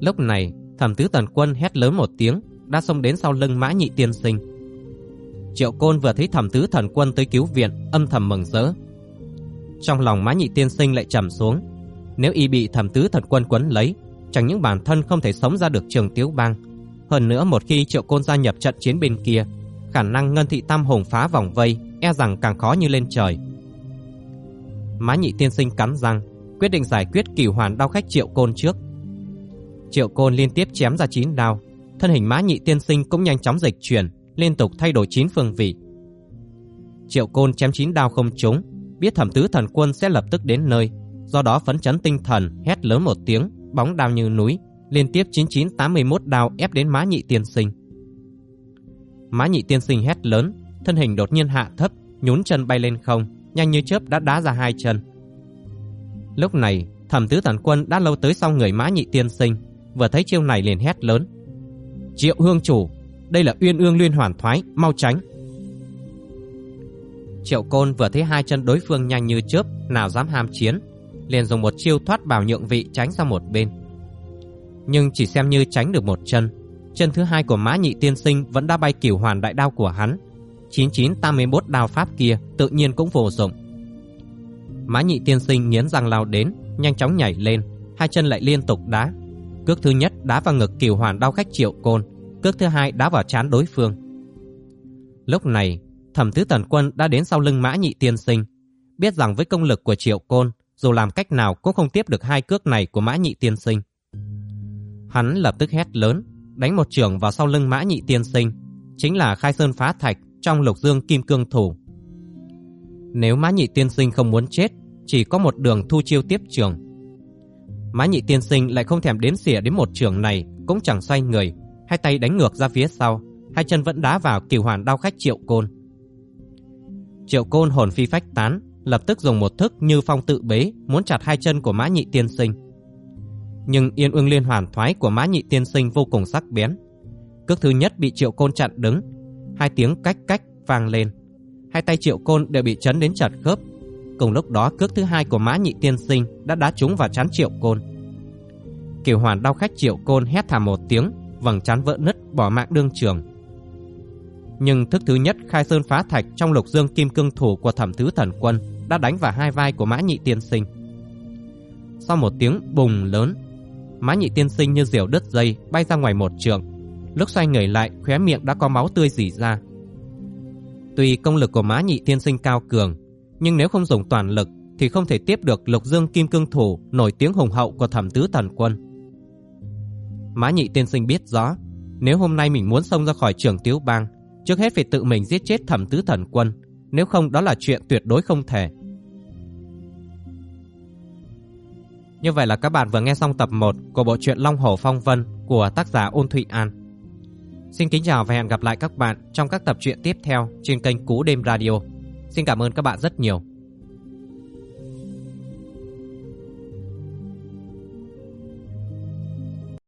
Lúc này, Thẩm Tứ Tần Quân hét lớn một tiếng, đã xông đến sau lưng Mã Nhị Tiên Sinh. Triệu Côn vừa thấy Thẩm Tứ Thần Quân tới cứu viện, âm thầm mừng rỡ. Trong lòng Mã Nhị Tiên Sinh lại trầm xuống, nếu y bị Thẩm Tứ Thần Quân quấn lấy, chẳng những bản thân không thể sống ra được trường Tiếu Bang, hơn nữa một khi Triệu Côn gia nhập trận chiến bên kia, khả năng Ngân Thị Tam Hùng phá vòng vây e rằng càng khó như lên trời. Mã Nhị Tiên Sinh cắn răng, quyết định giải quyết Cửu Hoàn đao khách Triệu Côn trước. Triệu Côn liên tiếp chém ra chín đao, thân hình Mã Nhị Tiên Sinh cũng nhanh chóng dịch chuyển, liên tục thay đổi chín phương vị. Triệu Côn chém chín đao không trúng, biết Thẩm Tứ Thần Quân sẽ lập tức đến nơi, do đó phấn chấn tinh thần, hét lớn một tiếng, bóng đao như núi, liên tiếp 9981 đao ép đến Mã Nhị Tiên Sinh. Mã Nhị Tiên Sinh hét lớn, thân hình đột nhiên hạ thấp, nhún chân bay lên không, nhanh như chớp đã đá ra hai chân. Lúc này, Thẩm Tứ Thần Quân đã lâu tới sau người Mã Nhị Tiên Sinh, vừa thấy chiêu này liền hét lớn: "Triệu Hương chủ, đây là Uyên Ương Liên Hoàn Thoái, mau tránh!" Triệu Côn vừa thấy hai chân đối phương nhanh như chớp, nào dám ham chiến, liền dùng một chiêu thoát bảo nhượng vị tránh sang một bên. Nhưng chỉ xem như tránh được một chân, chân thứ hai của Mã Nhị Tiên Sinh vẫn đã bay kiểu hoàn đại đao của hắn. 9981 đao pháp kia tự nhiên cũng vô dụng. Mã Nhị Tiên Sinh nghiến răng lao đến, nhanh chóng nhảy lên, hai chân lại liên tục đá. Cước thứ nhất đá vào ngực kiều hoàn đao khách Triệu Côn, cước thứ hai đá vào chán đối phương. Lúc này, Thẩm Tứ Tần Quân đã đến sau lưng Mã Nhị Tiên Sinh, biết rằng với công lực của Triệu Côn, dù làm cách nào cũng không tiếp được hai cước này của Mã Nhị Tiên Sinh. Hắn lập tức hét lớn, đánh một trường vào sau lưng Mã Nhị Tiên Sinh, chính là Khai Sơn Phá Thạch trong Lục Dương Kim Cương Thủ. Nếu Mã Nhị Tiên Sinh không muốn chết, chỉ có một đường thu chiêu tiếp trường. Mã Nhị Tiên Sinh lại không thèm đến xỉa đến một trường này, cũng chẳng xoay người, hai tay đánh ngược ra phía sau, hai chân vẫn đá vào kiều hoàn đao khách Triệu Côn. Triệu Côn hồn phi phách tán, lập tức dùng một thức như phong tự bế muốn chặt hai chân của Mã Nhị Tiên Sinh. Nhưng yên ương liên hoàn thoái của Mã Nhị Tiên Sinh vô cùng sắc bén. Cước thứ nhất bị Triệu Côn chặn đứng, hai tiếng cách cách vang lên. Hai tay Triệu Côn đều bị chấn đến chặt khớp. Cùng lúc đó cước thứ hai của Mã Nhị Tiên Sinh đã đá trúng vào chán Triệu Côn. Kiều Hoàn đau khách Triệu Côn hét thảm một tiếng, vầng chán vỡ nứt bỏ mạng đương trường. Nhưng thức thứ nhất khai sơn phá thạch trong lục dương kim cương thủ của thẩm thứ thần quân đã đánh vào hai vai của Mã Nhị Tiên Sinh. Sau một tiếng bùng lớn, Mã Nhị Tiên Sinh như diều đứt dây bay ra ngoài một trường. Lúc xoay người lại, khóe miệng đã có máu tươi rỉ ra. Tuy công lực của Mã Nhị tiên sinh cao cường, nhưng nếu không dùng toàn lực thì không thể tiếp được Lục Dương Kim Cương Thủ nổi tiếng hùng hậu của Thẩm Tứ Thần Quân. Mã Nhị tiên sinh biết rõ, nếu hôm nay mình muốn xông ra khỏi trường Tiếu Bang, trước hết phải tự mình giết chết Thẩm Tứ Thần Quân, nếu không đó là chuyện tuyệt đối không thể. Như vậy là các bạn vừa nghe xong tập 1 của bộ truyện Long Hổ Phong Vân của tác giả Ôn Thụy An. Xin kính chào và hẹn gặp lại các bạn trong các tập truyện tiếp theo trên kênh Cú Đêm Radio. Xin cảm ơn các bạn rất nhiều.